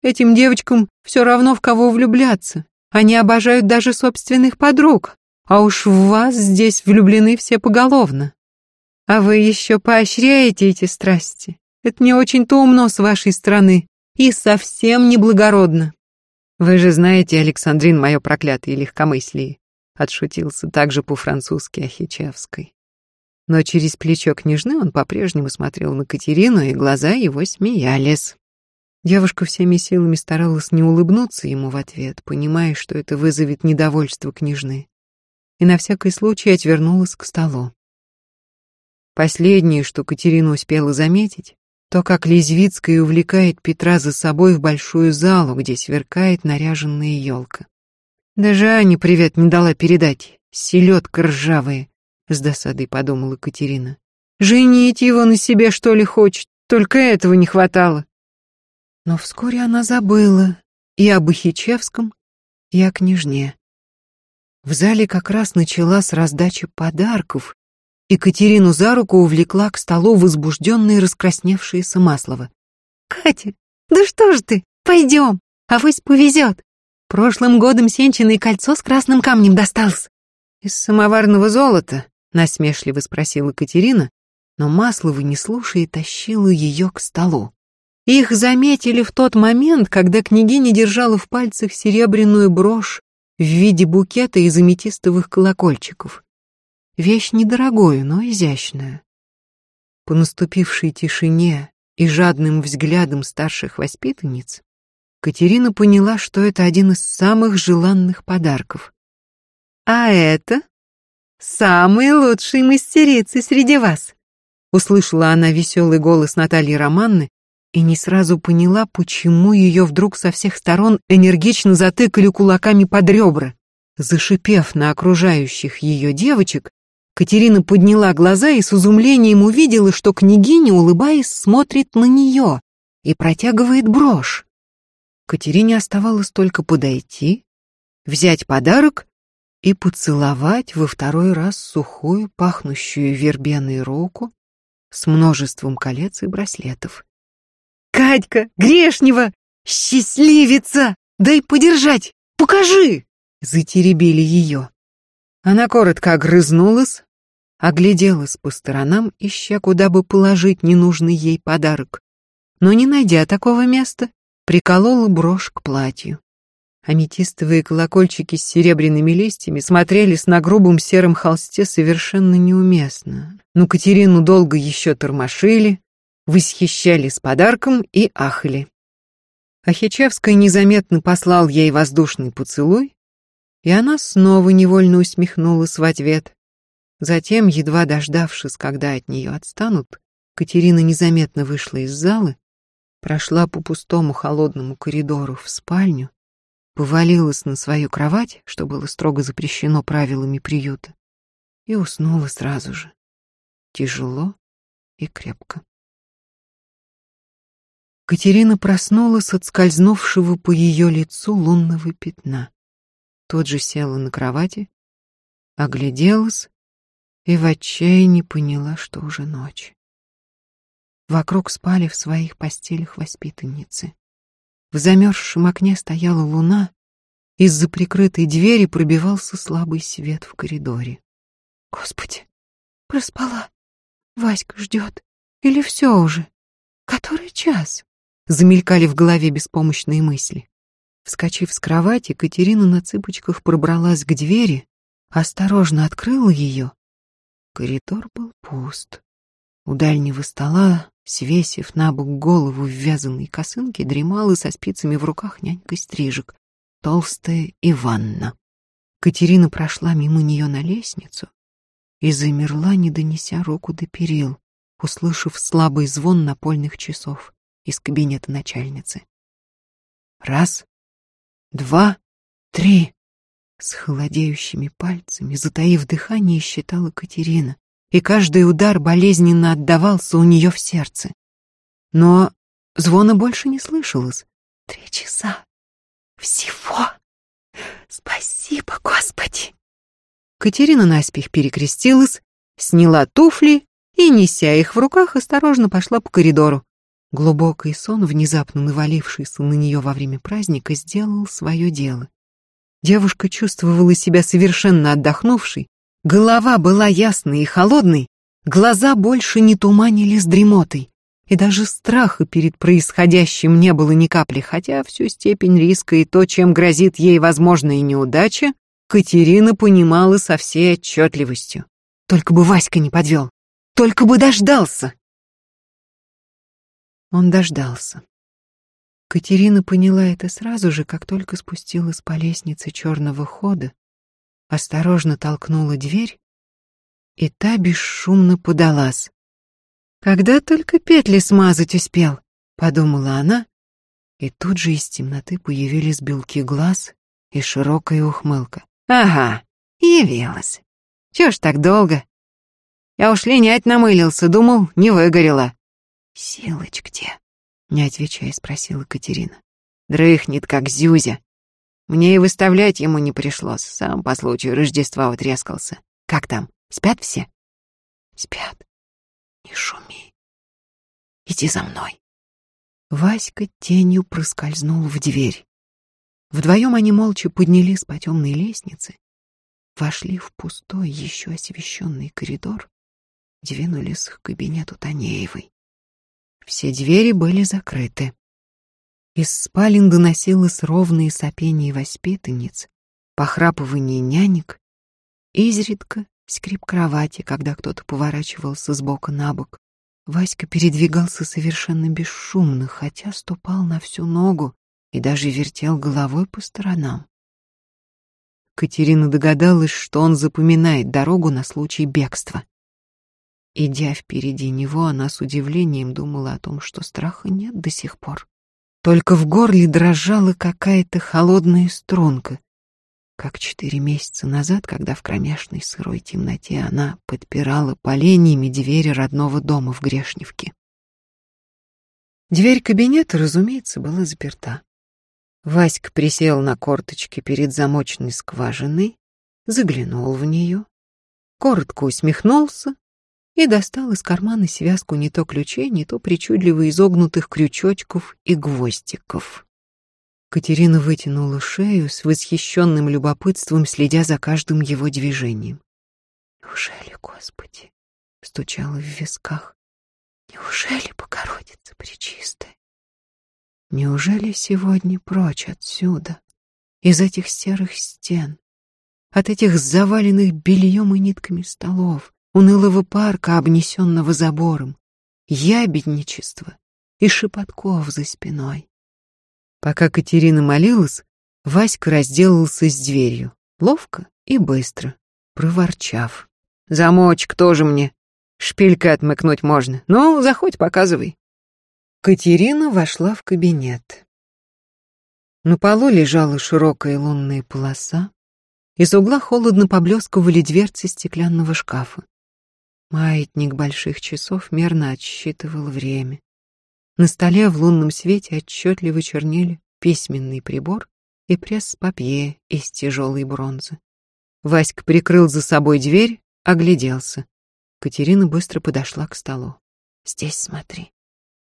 Этим девочкам все равно в кого влюбляться. Они обожают даже собственных подруг, а уж в вас здесь влюблены все поголовно. А вы еще поощряете эти страсти. Это не очень-то умно с вашей стороны и совсем неблагородно. Вы же знаете, Александрин, мое проклятое легкомыслие, отшутился также по-французски Ахичевской. Но через плечо княжны он по-прежнему смотрел на Катерину, и глаза его смеялись. Девушка всеми силами старалась не улыбнуться ему в ответ, понимая, что это вызовет недовольство княжны, и на всякий случай отвернулась к столу. Последнее, что Катерина успела заметить, то, как Лизвицкая увлекает Петра за собой в большую залу, где сверкает наряженная елка. Даже Ане привет не дала передать, селедка ржавая, с досадой подумала Катерина. Женить его на себе, что ли, хочет, только этого не хватало. Но вскоре она забыла и об Ихичевском, и о княжне. В зале как раз началась раздача подарков, и Катерину за руку увлекла к столу возбужденная раскрасневшаяся Маслова. «Катя, да что ж ты, пойдем, авось повезет. Прошлым годом сенчиное кольцо с красным камнем досталось». «Из самоварного золота?» — насмешливо спросила Катерина, но Маслова, не слушая, тащила ее к столу. Их заметили в тот момент, когда княгиня держала в пальцах серебряную брошь в виде букета из аметистовых колокольчиков. Вещь недорогую, но изящную. По наступившей тишине и жадным взглядам старших воспитанниц Катерина поняла, что это один из самых желанных подарков. «А это самые лучшие мастерицы среди вас!» Услышала она веселый голос Натальи Романны и не сразу поняла, почему ее вдруг со всех сторон энергично затыкали кулаками под ребра. Зашипев на окружающих ее девочек, Катерина подняла глаза и с изумлением увидела, что княгиня, улыбаясь, смотрит на нее и протягивает брошь. Катерине оставалось только подойти, взять подарок и поцеловать во второй раз сухую, пахнущую вербеной руку с множеством колец и браслетов. Катька, грешнева, счастливица! Дай подержать, покажи!» Затеребили ее. Она коротко огрызнулась, огляделась по сторонам, ища, куда бы положить ненужный ей подарок. Но, не найдя такого места, приколола брошь к платью. Аметистовые колокольчики с серебряными листьями смотрелись на грубом сером холсте совершенно неуместно. Но Катерину долго еще тормошили, восхищались подарком и ахали. Ахичевская незаметно послал ей воздушный поцелуй, и она снова невольно усмехнулась в ответ. Затем, едва дождавшись, когда от нее отстанут, Катерина незаметно вышла из зала, прошла по пустому холодному коридору в спальню, повалилась на свою кровать, что было строго запрещено правилами приюта, и уснула сразу же, тяжело и крепко. Катерина проснулась от скользнувшего по ее лицу лунного пятна. Тот же села на кровати, огляделась и в отчаянии поняла, что уже ночь. Вокруг спали в своих постелях воспитанницы. В замерзшем окне стояла луна, из-за прикрытой двери пробивался слабый свет в коридоре. Господи, проспала. Васька ждет. Или все уже? Который час? Замелькали в голове беспомощные мысли. Вскочив с кровати, Катерина на цыпочках пробралась к двери, осторожно открыла ее. Коридор был пуст. У дальнего стола, свесив на бок голову в вязаной косынке, дремала со спицами в руках нянька стрижек, толстая Иванна. Катерина прошла мимо нее на лестницу и замерла, не донеся руку до перил, услышав слабый звон напольных часов из кабинета начальницы. Раз, два, три. С холодеющими пальцами, затаив дыхание, считала Катерина, и каждый удар болезненно отдавался у нее в сердце. Но звона больше не слышалось. Три часа. Всего. Спасибо, Господи. Катерина наспех перекрестилась, сняла туфли и, неся их в руках, осторожно пошла по коридору. Глубокий сон, внезапно навалившийся на нее во время праздника, сделал свое дело. Девушка чувствовала себя совершенно отдохнувшей, голова была ясной и холодной, глаза больше не туманили с дремотой, и даже страха перед происходящим не было ни капли, хотя всю степень риска и то, чем грозит ей возможная неудача, Катерина понимала со всей отчетливостью. Только бы Васька не подвел, только бы дождался. Он дождался. Катерина поняла это сразу же, как только спустилась по лестнице черного хода, осторожно толкнула дверь, и та бесшумно подалась. «Когда только петли смазать успел», — подумала она, и тут же из темноты появились белки глаз и широкая ухмылка. «Ага, явилась. Чё ж так долго? Я уж линять намылился, думал, не выгорела. «Силыч где?» — не отвечая, спросила Катерина. «Дрыхнет, как Зюзя. Мне и выставлять ему не пришлось, сам по случаю Рождества утрескался. Как там, спят все?» «Спят. Не шуми. Иди за мной». Васька тенью проскользнул в дверь. Вдвоем они молча поднялись по темной лестнице, вошли в пустой, еще освещенный коридор, двинулись к кабинету Танеевой. Все двери были закрыты. Из спален доносилось ровное сопение воспитанниц, похрапывание нянек, изредка скрип кровати, когда кто-то поворачивался с бока на бок. Васька передвигался совершенно бесшумно, хотя ступал на всю ногу и даже вертел головой по сторонам. Катерина догадалась, что он запоминает дорогу на случай бегства. Идя впереди него, она с удивлением думала о том, что страха нет до сих пор. Только в горле дрожала какая-то холодная струнка, как четыре месяца назад, когда в кромешной сырой темноте она подпирала поленьями двери родного дома в Грешневке. Дверь кабинета, разумеется, была заперта. Васька присел на корточки перед замочной скважиной, заглянул в нее, коротко усмехнулся и достал из кармана связку не то ключей, не то причудливо изогнутых крючочков и гвоздиков. Катерина вытянула шею с восхищенным любопытством, следя за каждым его движением. «Неужели, Господи?» — стучало в висках. «Неужели Богородица Пречистая? Неужели сегодня прочь отсюда, из этих серых стен, от этих заваленных бельем и нитками столов, унылого парка, обнесенного забором, ябедничества и шепотков за спиной. Пока Катерина молилась, Васька разделался с дверью, ловко и быстро, проворчав. «Замочек тоже мне. Шпилькой отмыкнуть можно. Ну, заходь, показывай». Катерина вошла в кабинет. На полу лежала широкая лунная полоса, из угла холодно поблескивали дверцы стеклянного шкафа. Маятник больших часов мерно отсчитывал время. На столе в лунном свете отчетливо чернели письменный прибор и пресс-папье из тяжелой бронзы. Васька прикрыл за собой дверь, огляделся. Катерина быстро подошла к столу. «Здесь смотри».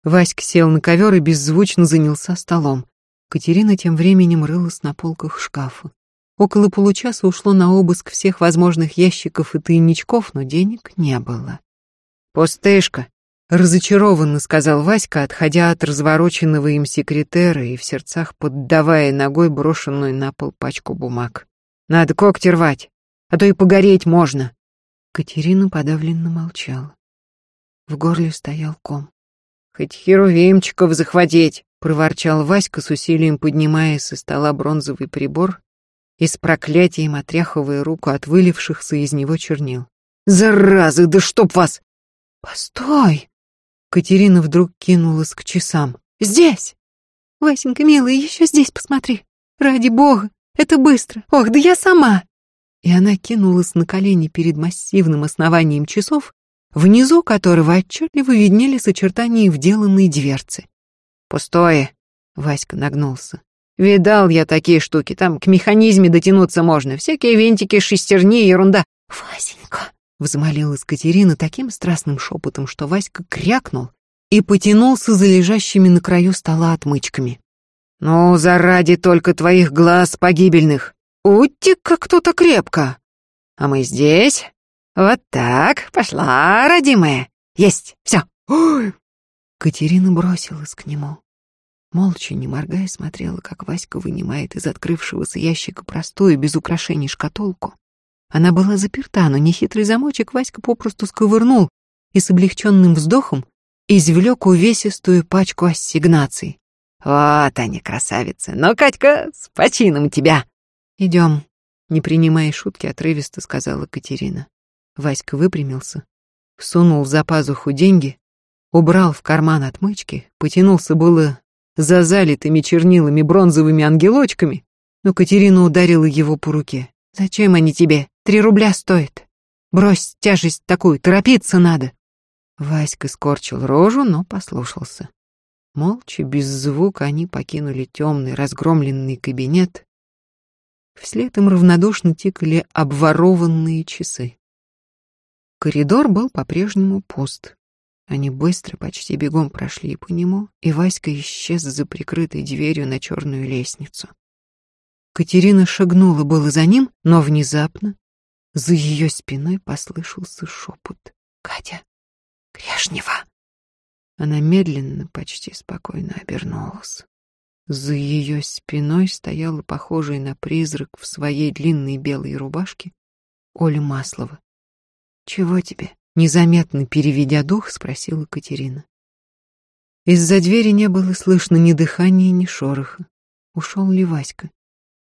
Васька сел на ковер и беззвучно занялся столом. Катерина тем временем рылась на полках шкафа. Около получаса ушло на обыск всех возможных ящиков и тайничков, но денег не было. «Пустышка», — разочарованно сказал Васька, отходя от развороченного им секретера и в сердцах поддавая ногой брошенную на пол пачку бумаг. «Надо когти рвать, а то и погореть можно». Катерина подавленно молчала. В горле стоял ком. «Хоть херувимчиков захватить!» — проворчал Васька с усилием поднимая со стола бронзовый прибор и с проклятием отряхивая руку от вылившихся из него чернил. «Заразы, да чтоб вас!» «Постой!» Катерина вдруг кинулась к часам. «Здесь!» «Васенька, милый, еще здесь посмотри! Ради бога! Это быстро! Ох, да я сама!» и она кинулась на колени перед массивным основанием часов, внизу которого отчетливо виднелись очертания вделанной дверцы. «Пустое!» — Васька нагнулся. «Видал я такие штуки, там к механизме дотянуться можно, всякие винтики, шестерни, ерунда». «Васенька!» — взмолилась Катерина таким страстным шепотом, что Васька крякнул и потянулся за лежащими на краю стола отмычками. «Ну, заради только твоих глаз погибельных! Ути, как кто-то крепко! А мы здесь? Вот так, пошла, родимая! Есть, все!» Ой! Катерина бросилась к нему. Молча, не моргая, смотрела, как Васька вынимает из открывшегося ящика простую, без украшений шкатулку. Она была заперта, но нехитрый замочек Васька попросту сковырнул и с облегченным вздохом извлек увесистую пачку ассигнаций. «Вот они, красавицы! Ну, Катька, с почином тебя!» «Идем», — не принимая шутки, отрывисто сказала Катерина. Васька выпрямился, сунул за пазуху деньги, убрал в карман отмычки, потянулся было за залитыми чернилами бронзовыми ангелочками, но Катерина ударила его по руке. «Зачем они тебе? Три рубля стоит. Брось тяжесть такую, торопиться надо». Васька скорчил рожу, но послушался. Молча, без звука они покинули темный, разгромленный кабинет. Вслед им равнодушно тикали обворованные часы. Коридор был по-прежнему пуст. Они быстро, почти бегом прошли по нему, и Васька исчез за прикрытой дверью на черную лестницу. Катерина шагнула было за ним, но внезапно за ее спиной послышался шепот. «Катя, Грешнева!» Она медленно, почти спокойно обернулась. За ее спиной стояла похожая на призрак в своей длинной белой рубашке Оля Маслова. «Чего тебе?» — незаметно переведя дух, спросила Катерина. Из-за двери не было слышно ни дыхания, ни шороха. Ушел ли Васька?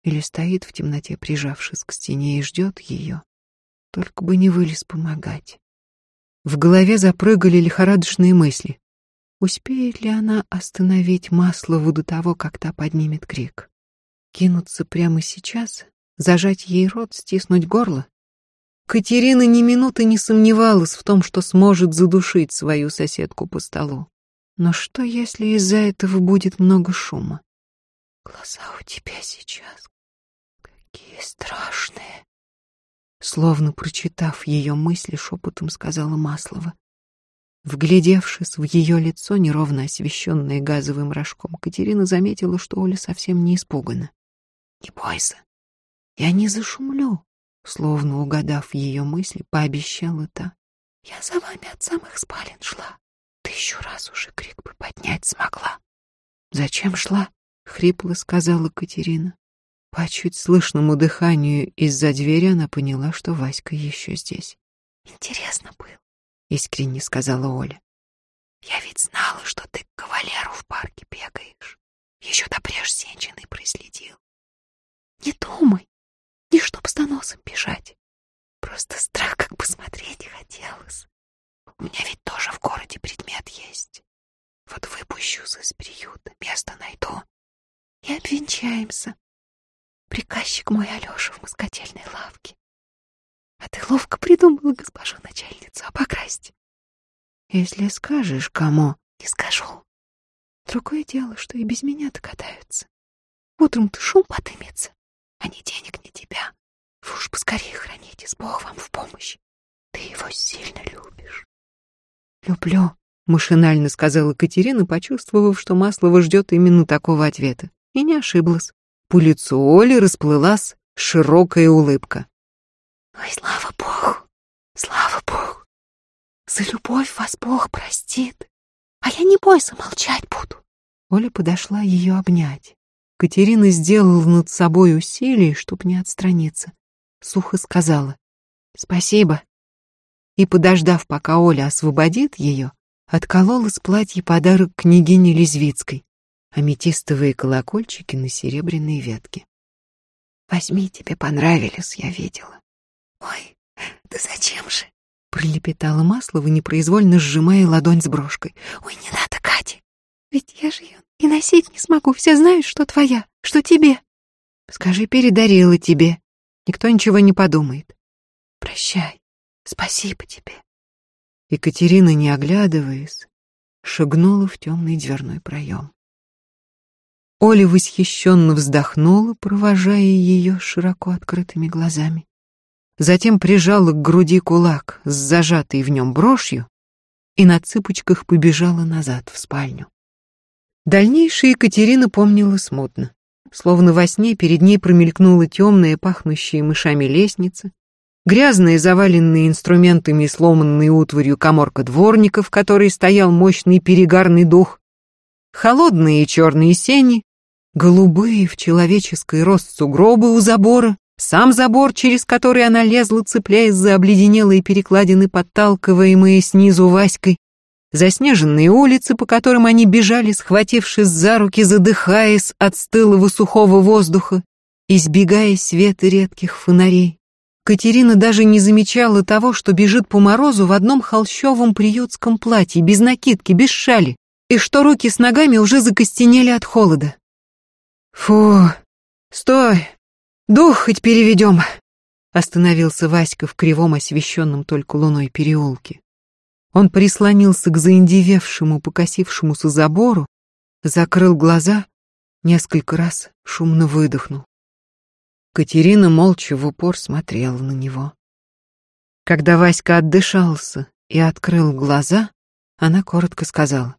Или стоит в темноте, прижавшись к стене, и ждет ее? Только бы не вылез помогать. В голове запрыгали лихорадочные мысли. Успеет ли она остановить Маслову до того, как та поднимет крик? Кинуться прямо сейчас, зажать ей рот, стиснуть горло? Катерина ни минуты не сомневалась в том, что сможет задушить свою соседку по столу. Но что, если из-за этого будет много шума? Глаза у тебя сейчас какие страшные. Словно прочитав ее мысли, шепотом сказала Маслова. Вглядевшись в ее лицо, неровно освещенное газовым рожком, Катерина заметила, что Оля совсем не испугана. «Не бойся, я не зашумлю», словно угадав ее мысли, пообещала та. «Я за вами от самых спален шла. Тысячу раз уже крик бы поднять смогла». «Зачем шла?» — хрипло сказала Катерина. По чуть слышному дыханию из-за двери она поняла, что Васька еще здесь. «Интересно было», — искренне сказала Оля. «Я ведь знала, что ты к кавалеру в парке бегаешь. Еще до допреж сенчиной проследил. Не думай, не чтоб с доносом бежать. Просто страх как бы смотреть хотелось. У меня ведь тоже в городе предмет есть. Вот выпущусь из приюта, место найду и обвенчаемся. Приказчик мой Алёша в москотельной лавке. А ты ловко придумала госпожу начальницу обокрасть. Если скажешь кому, не скажу. Другое дело, что и без меня догадаются. Утром-то шум подымется, а ни денег, ни тебя. Вы уж поскорее храните, с Бог вам в помощь. Ты его сильно любишь. Люблю, машинально сказала Катерина, почувствовав, что Маслова ждет именно такого ответа. И не ошиблась. По лицу Оли расплылась широкая улыбка. «Ой, слава Богу! Слава Богу! За любовь вас Бог простит, а я не бойся, молчать буду!» Оля подошла ее обнять. Катерина сделала над собой усилие, чтобы не отстраниться. Сухо сказала «Спасибо». И, подождав, пока Оля освободит ее, отколола с платья подарок княгине Лизвицкой аметистовые колокольчики на серебряной ветке. «Возьми, тебе понравились, я видела». «Ой, да зачем же?» — пролепетала Маслова, непроизвольно сжимая ладонь с брошкой. «Ой, не надо, Катя, ведь я же ее и носить не смогу, все знают, что твоя, что тебе». «Скажи, передарила тебе». Никто ничего не подумает. Прощай, спасибо тебе. Екатерина, не оглядываясь, шагнула в темный дверной проем. Оля восхищенно вздохнула, провожая ее широко открытыми глазами. Затем прижала к груди кулак с зажатой в нем брошью и на цыпочках побежала назад в спальню. Дальнейшее Екатерина помнила смутно. Словно во сне перед ней промелькнула темная, пахнущая мышами лестница, грязные, заваленные инструментами и сломанной утварью коморка дворника, в которой стоял мощный перегарный дух, холодные черные сени, голубые в человеческий рост сугробы у забора, сам забор, через который она лезла, цепляясь за обледенелые перекладины, подталкиваемые снизу Васькой, заснеженные улицы, по которым они бежали, схватившись за руки, задыхаясь от стылого сухого воздуха, избегая света редких фонарей. Катерина даже не замечала того, что бежит по морозу в одном холщовом приютском платье, без накидки, без шали, и что руки с ногами уже закостенели от холода. «Фу, стой, дух хоть переведем», — остановился Васька в кривом освещенном только луной переулке. Он прислонился к заиндевевшему, покосившемуся забору, закрыл глаза, несколько раз шумно выдохнул. Катерина молча в упор смотрела на него. Когда Васька отдышался и открыл глаза, она коротко сказала.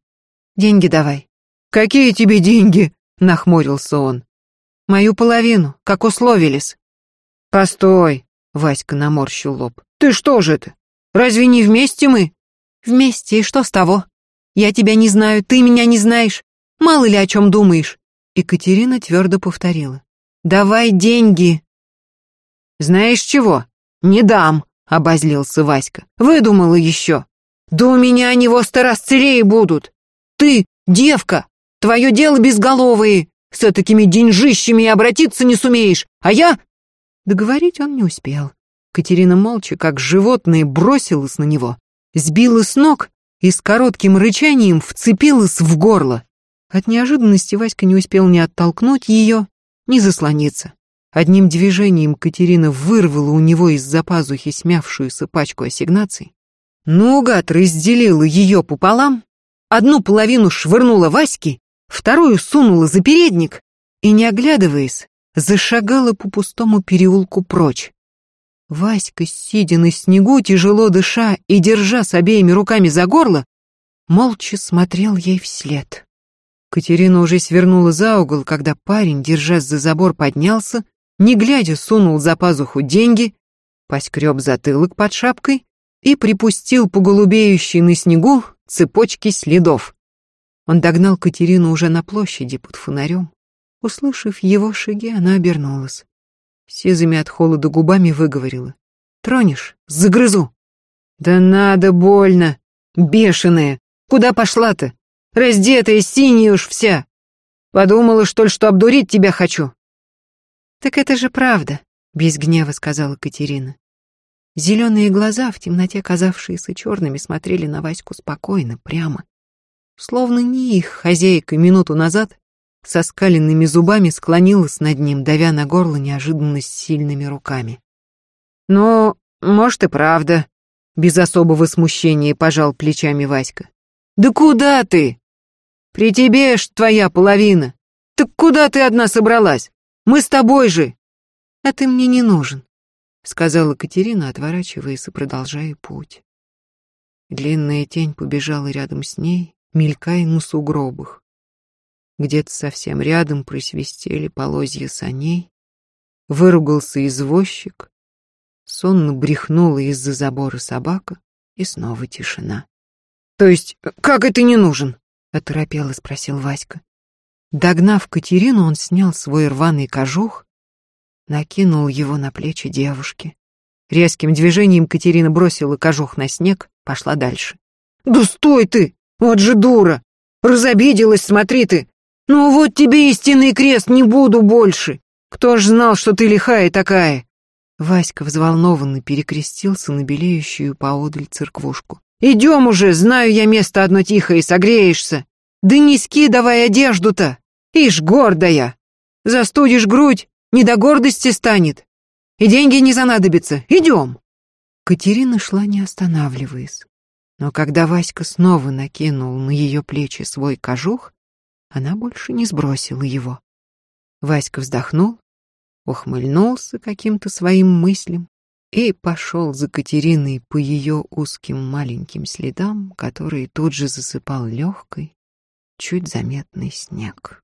«Деньги давай». «Какие тебе деньги?» — нахмурился он. «Мою половину, как условились». «Постой», — Васька наморщил лоб. «Ты что же это? Разве не вместе мы?» «Вместе, и что с того? Я тебя не знаю, ты меня не знаешь. Мало ли о чем думаешь». Екатерина твердо повторила. Давай деньги. Знаешь чего? Не дам, обозлился Васька. Выдумала еще. Да у меня они во сто раз целее будут. Ты, девка, твое дело безголовые. С такими деньжищами обратиться не сумеешь. А я... Договорить он не успел. Катерина молча, как животное, бросилась на него, сбила с ног и с коротким рычанием вцепилась в горло. От неожиданности Васька не успел ни оттолкнуть ее, не заслониться. Одним движением Катерина вырвала у него из-за пазухи смявшуюся пачку ассигнаций, наугад разделила ее пополам, одну половину швырнула Ваське, вторую сунула за передник и, не оглядываясь, зашагала по пустому переулку прочь. Васька, сидя на снегу, тяжело дыша и держа с обеими руками за горло, молча смотрел ей вслед. Катерина уже свернула за угол, когда парень, держась за забор, поднялся, не глядя сунул за пазуху деньги, поскреб затылок под шапкой и припустил по голубеющей на снегу цепочке следов. Он догнал Катерину уже на площади под фонарем. Услышав его шаги, она обернулась. Сизыми от холода губами выговорила. «Тронешь? Загрызу!» «Да надо больно! Бешеная! Куда пошла-то? Раздетая, синяя уж вся. Подумала, что ли, что обдурить тебя хочу. Так это же правда, без гнева сказала Катерина. Зеленые глаза, в темноте казавшиеся черными, смотрели на Ваську спокойно, прямо. Словно не их хозяйка минуту назад со скаленными зубами склонилась над ним, давя на горло неожиданно сильными руками. «Ну, может и правда», — без особого смущения пожал плечами Васька. «Да куда ты?» При тебе ж твоя половина. Так куда ты одна собралась? Мы с тобой же. А ты мне не нужен, сказала Катерина, отворачиваясь и продолжая путь. Длинная тень побежала рядом с ней, мелькая на сугробах. Где-то совсем рядом просвистели полозья саней, выругался извозчик, сонно брехнула из-за забора собака, и снова тишина. «То есть, как это не нужен?» оторопело спросил Васька. Догнав Катерину, он снял свой рваный кожух, накинул его на плечи девушки. Резким движением Катерина бросила кожух на снег, пошла дальше. «Да стой ты! Вот же дура! Разобиделась, смотри ты! Ну вот тебе истинный крест, не буду больше! Кто ж знал, что ты лихая такая?» Васька взволнованно перекрестился на белеющую поодаль церквушку. Идем уже, знаю я место одно тихое, согреешься. Да не скидывай одежду-то, ишь гордая. Застудишь грудь, не до гордости станет. и деньги не занадобятся. Идем!» Катерина шла, не останавливаясь. Но когда Васька снова накинул на ее плечи свой кожух, она больше не сбросила его. Васька вздохнул, ухмыльнулся каким-то своим мыслям и пошел за Катериной по ее узким маленьким следам, которые тут же засыпал легкой, чуть заметный снег.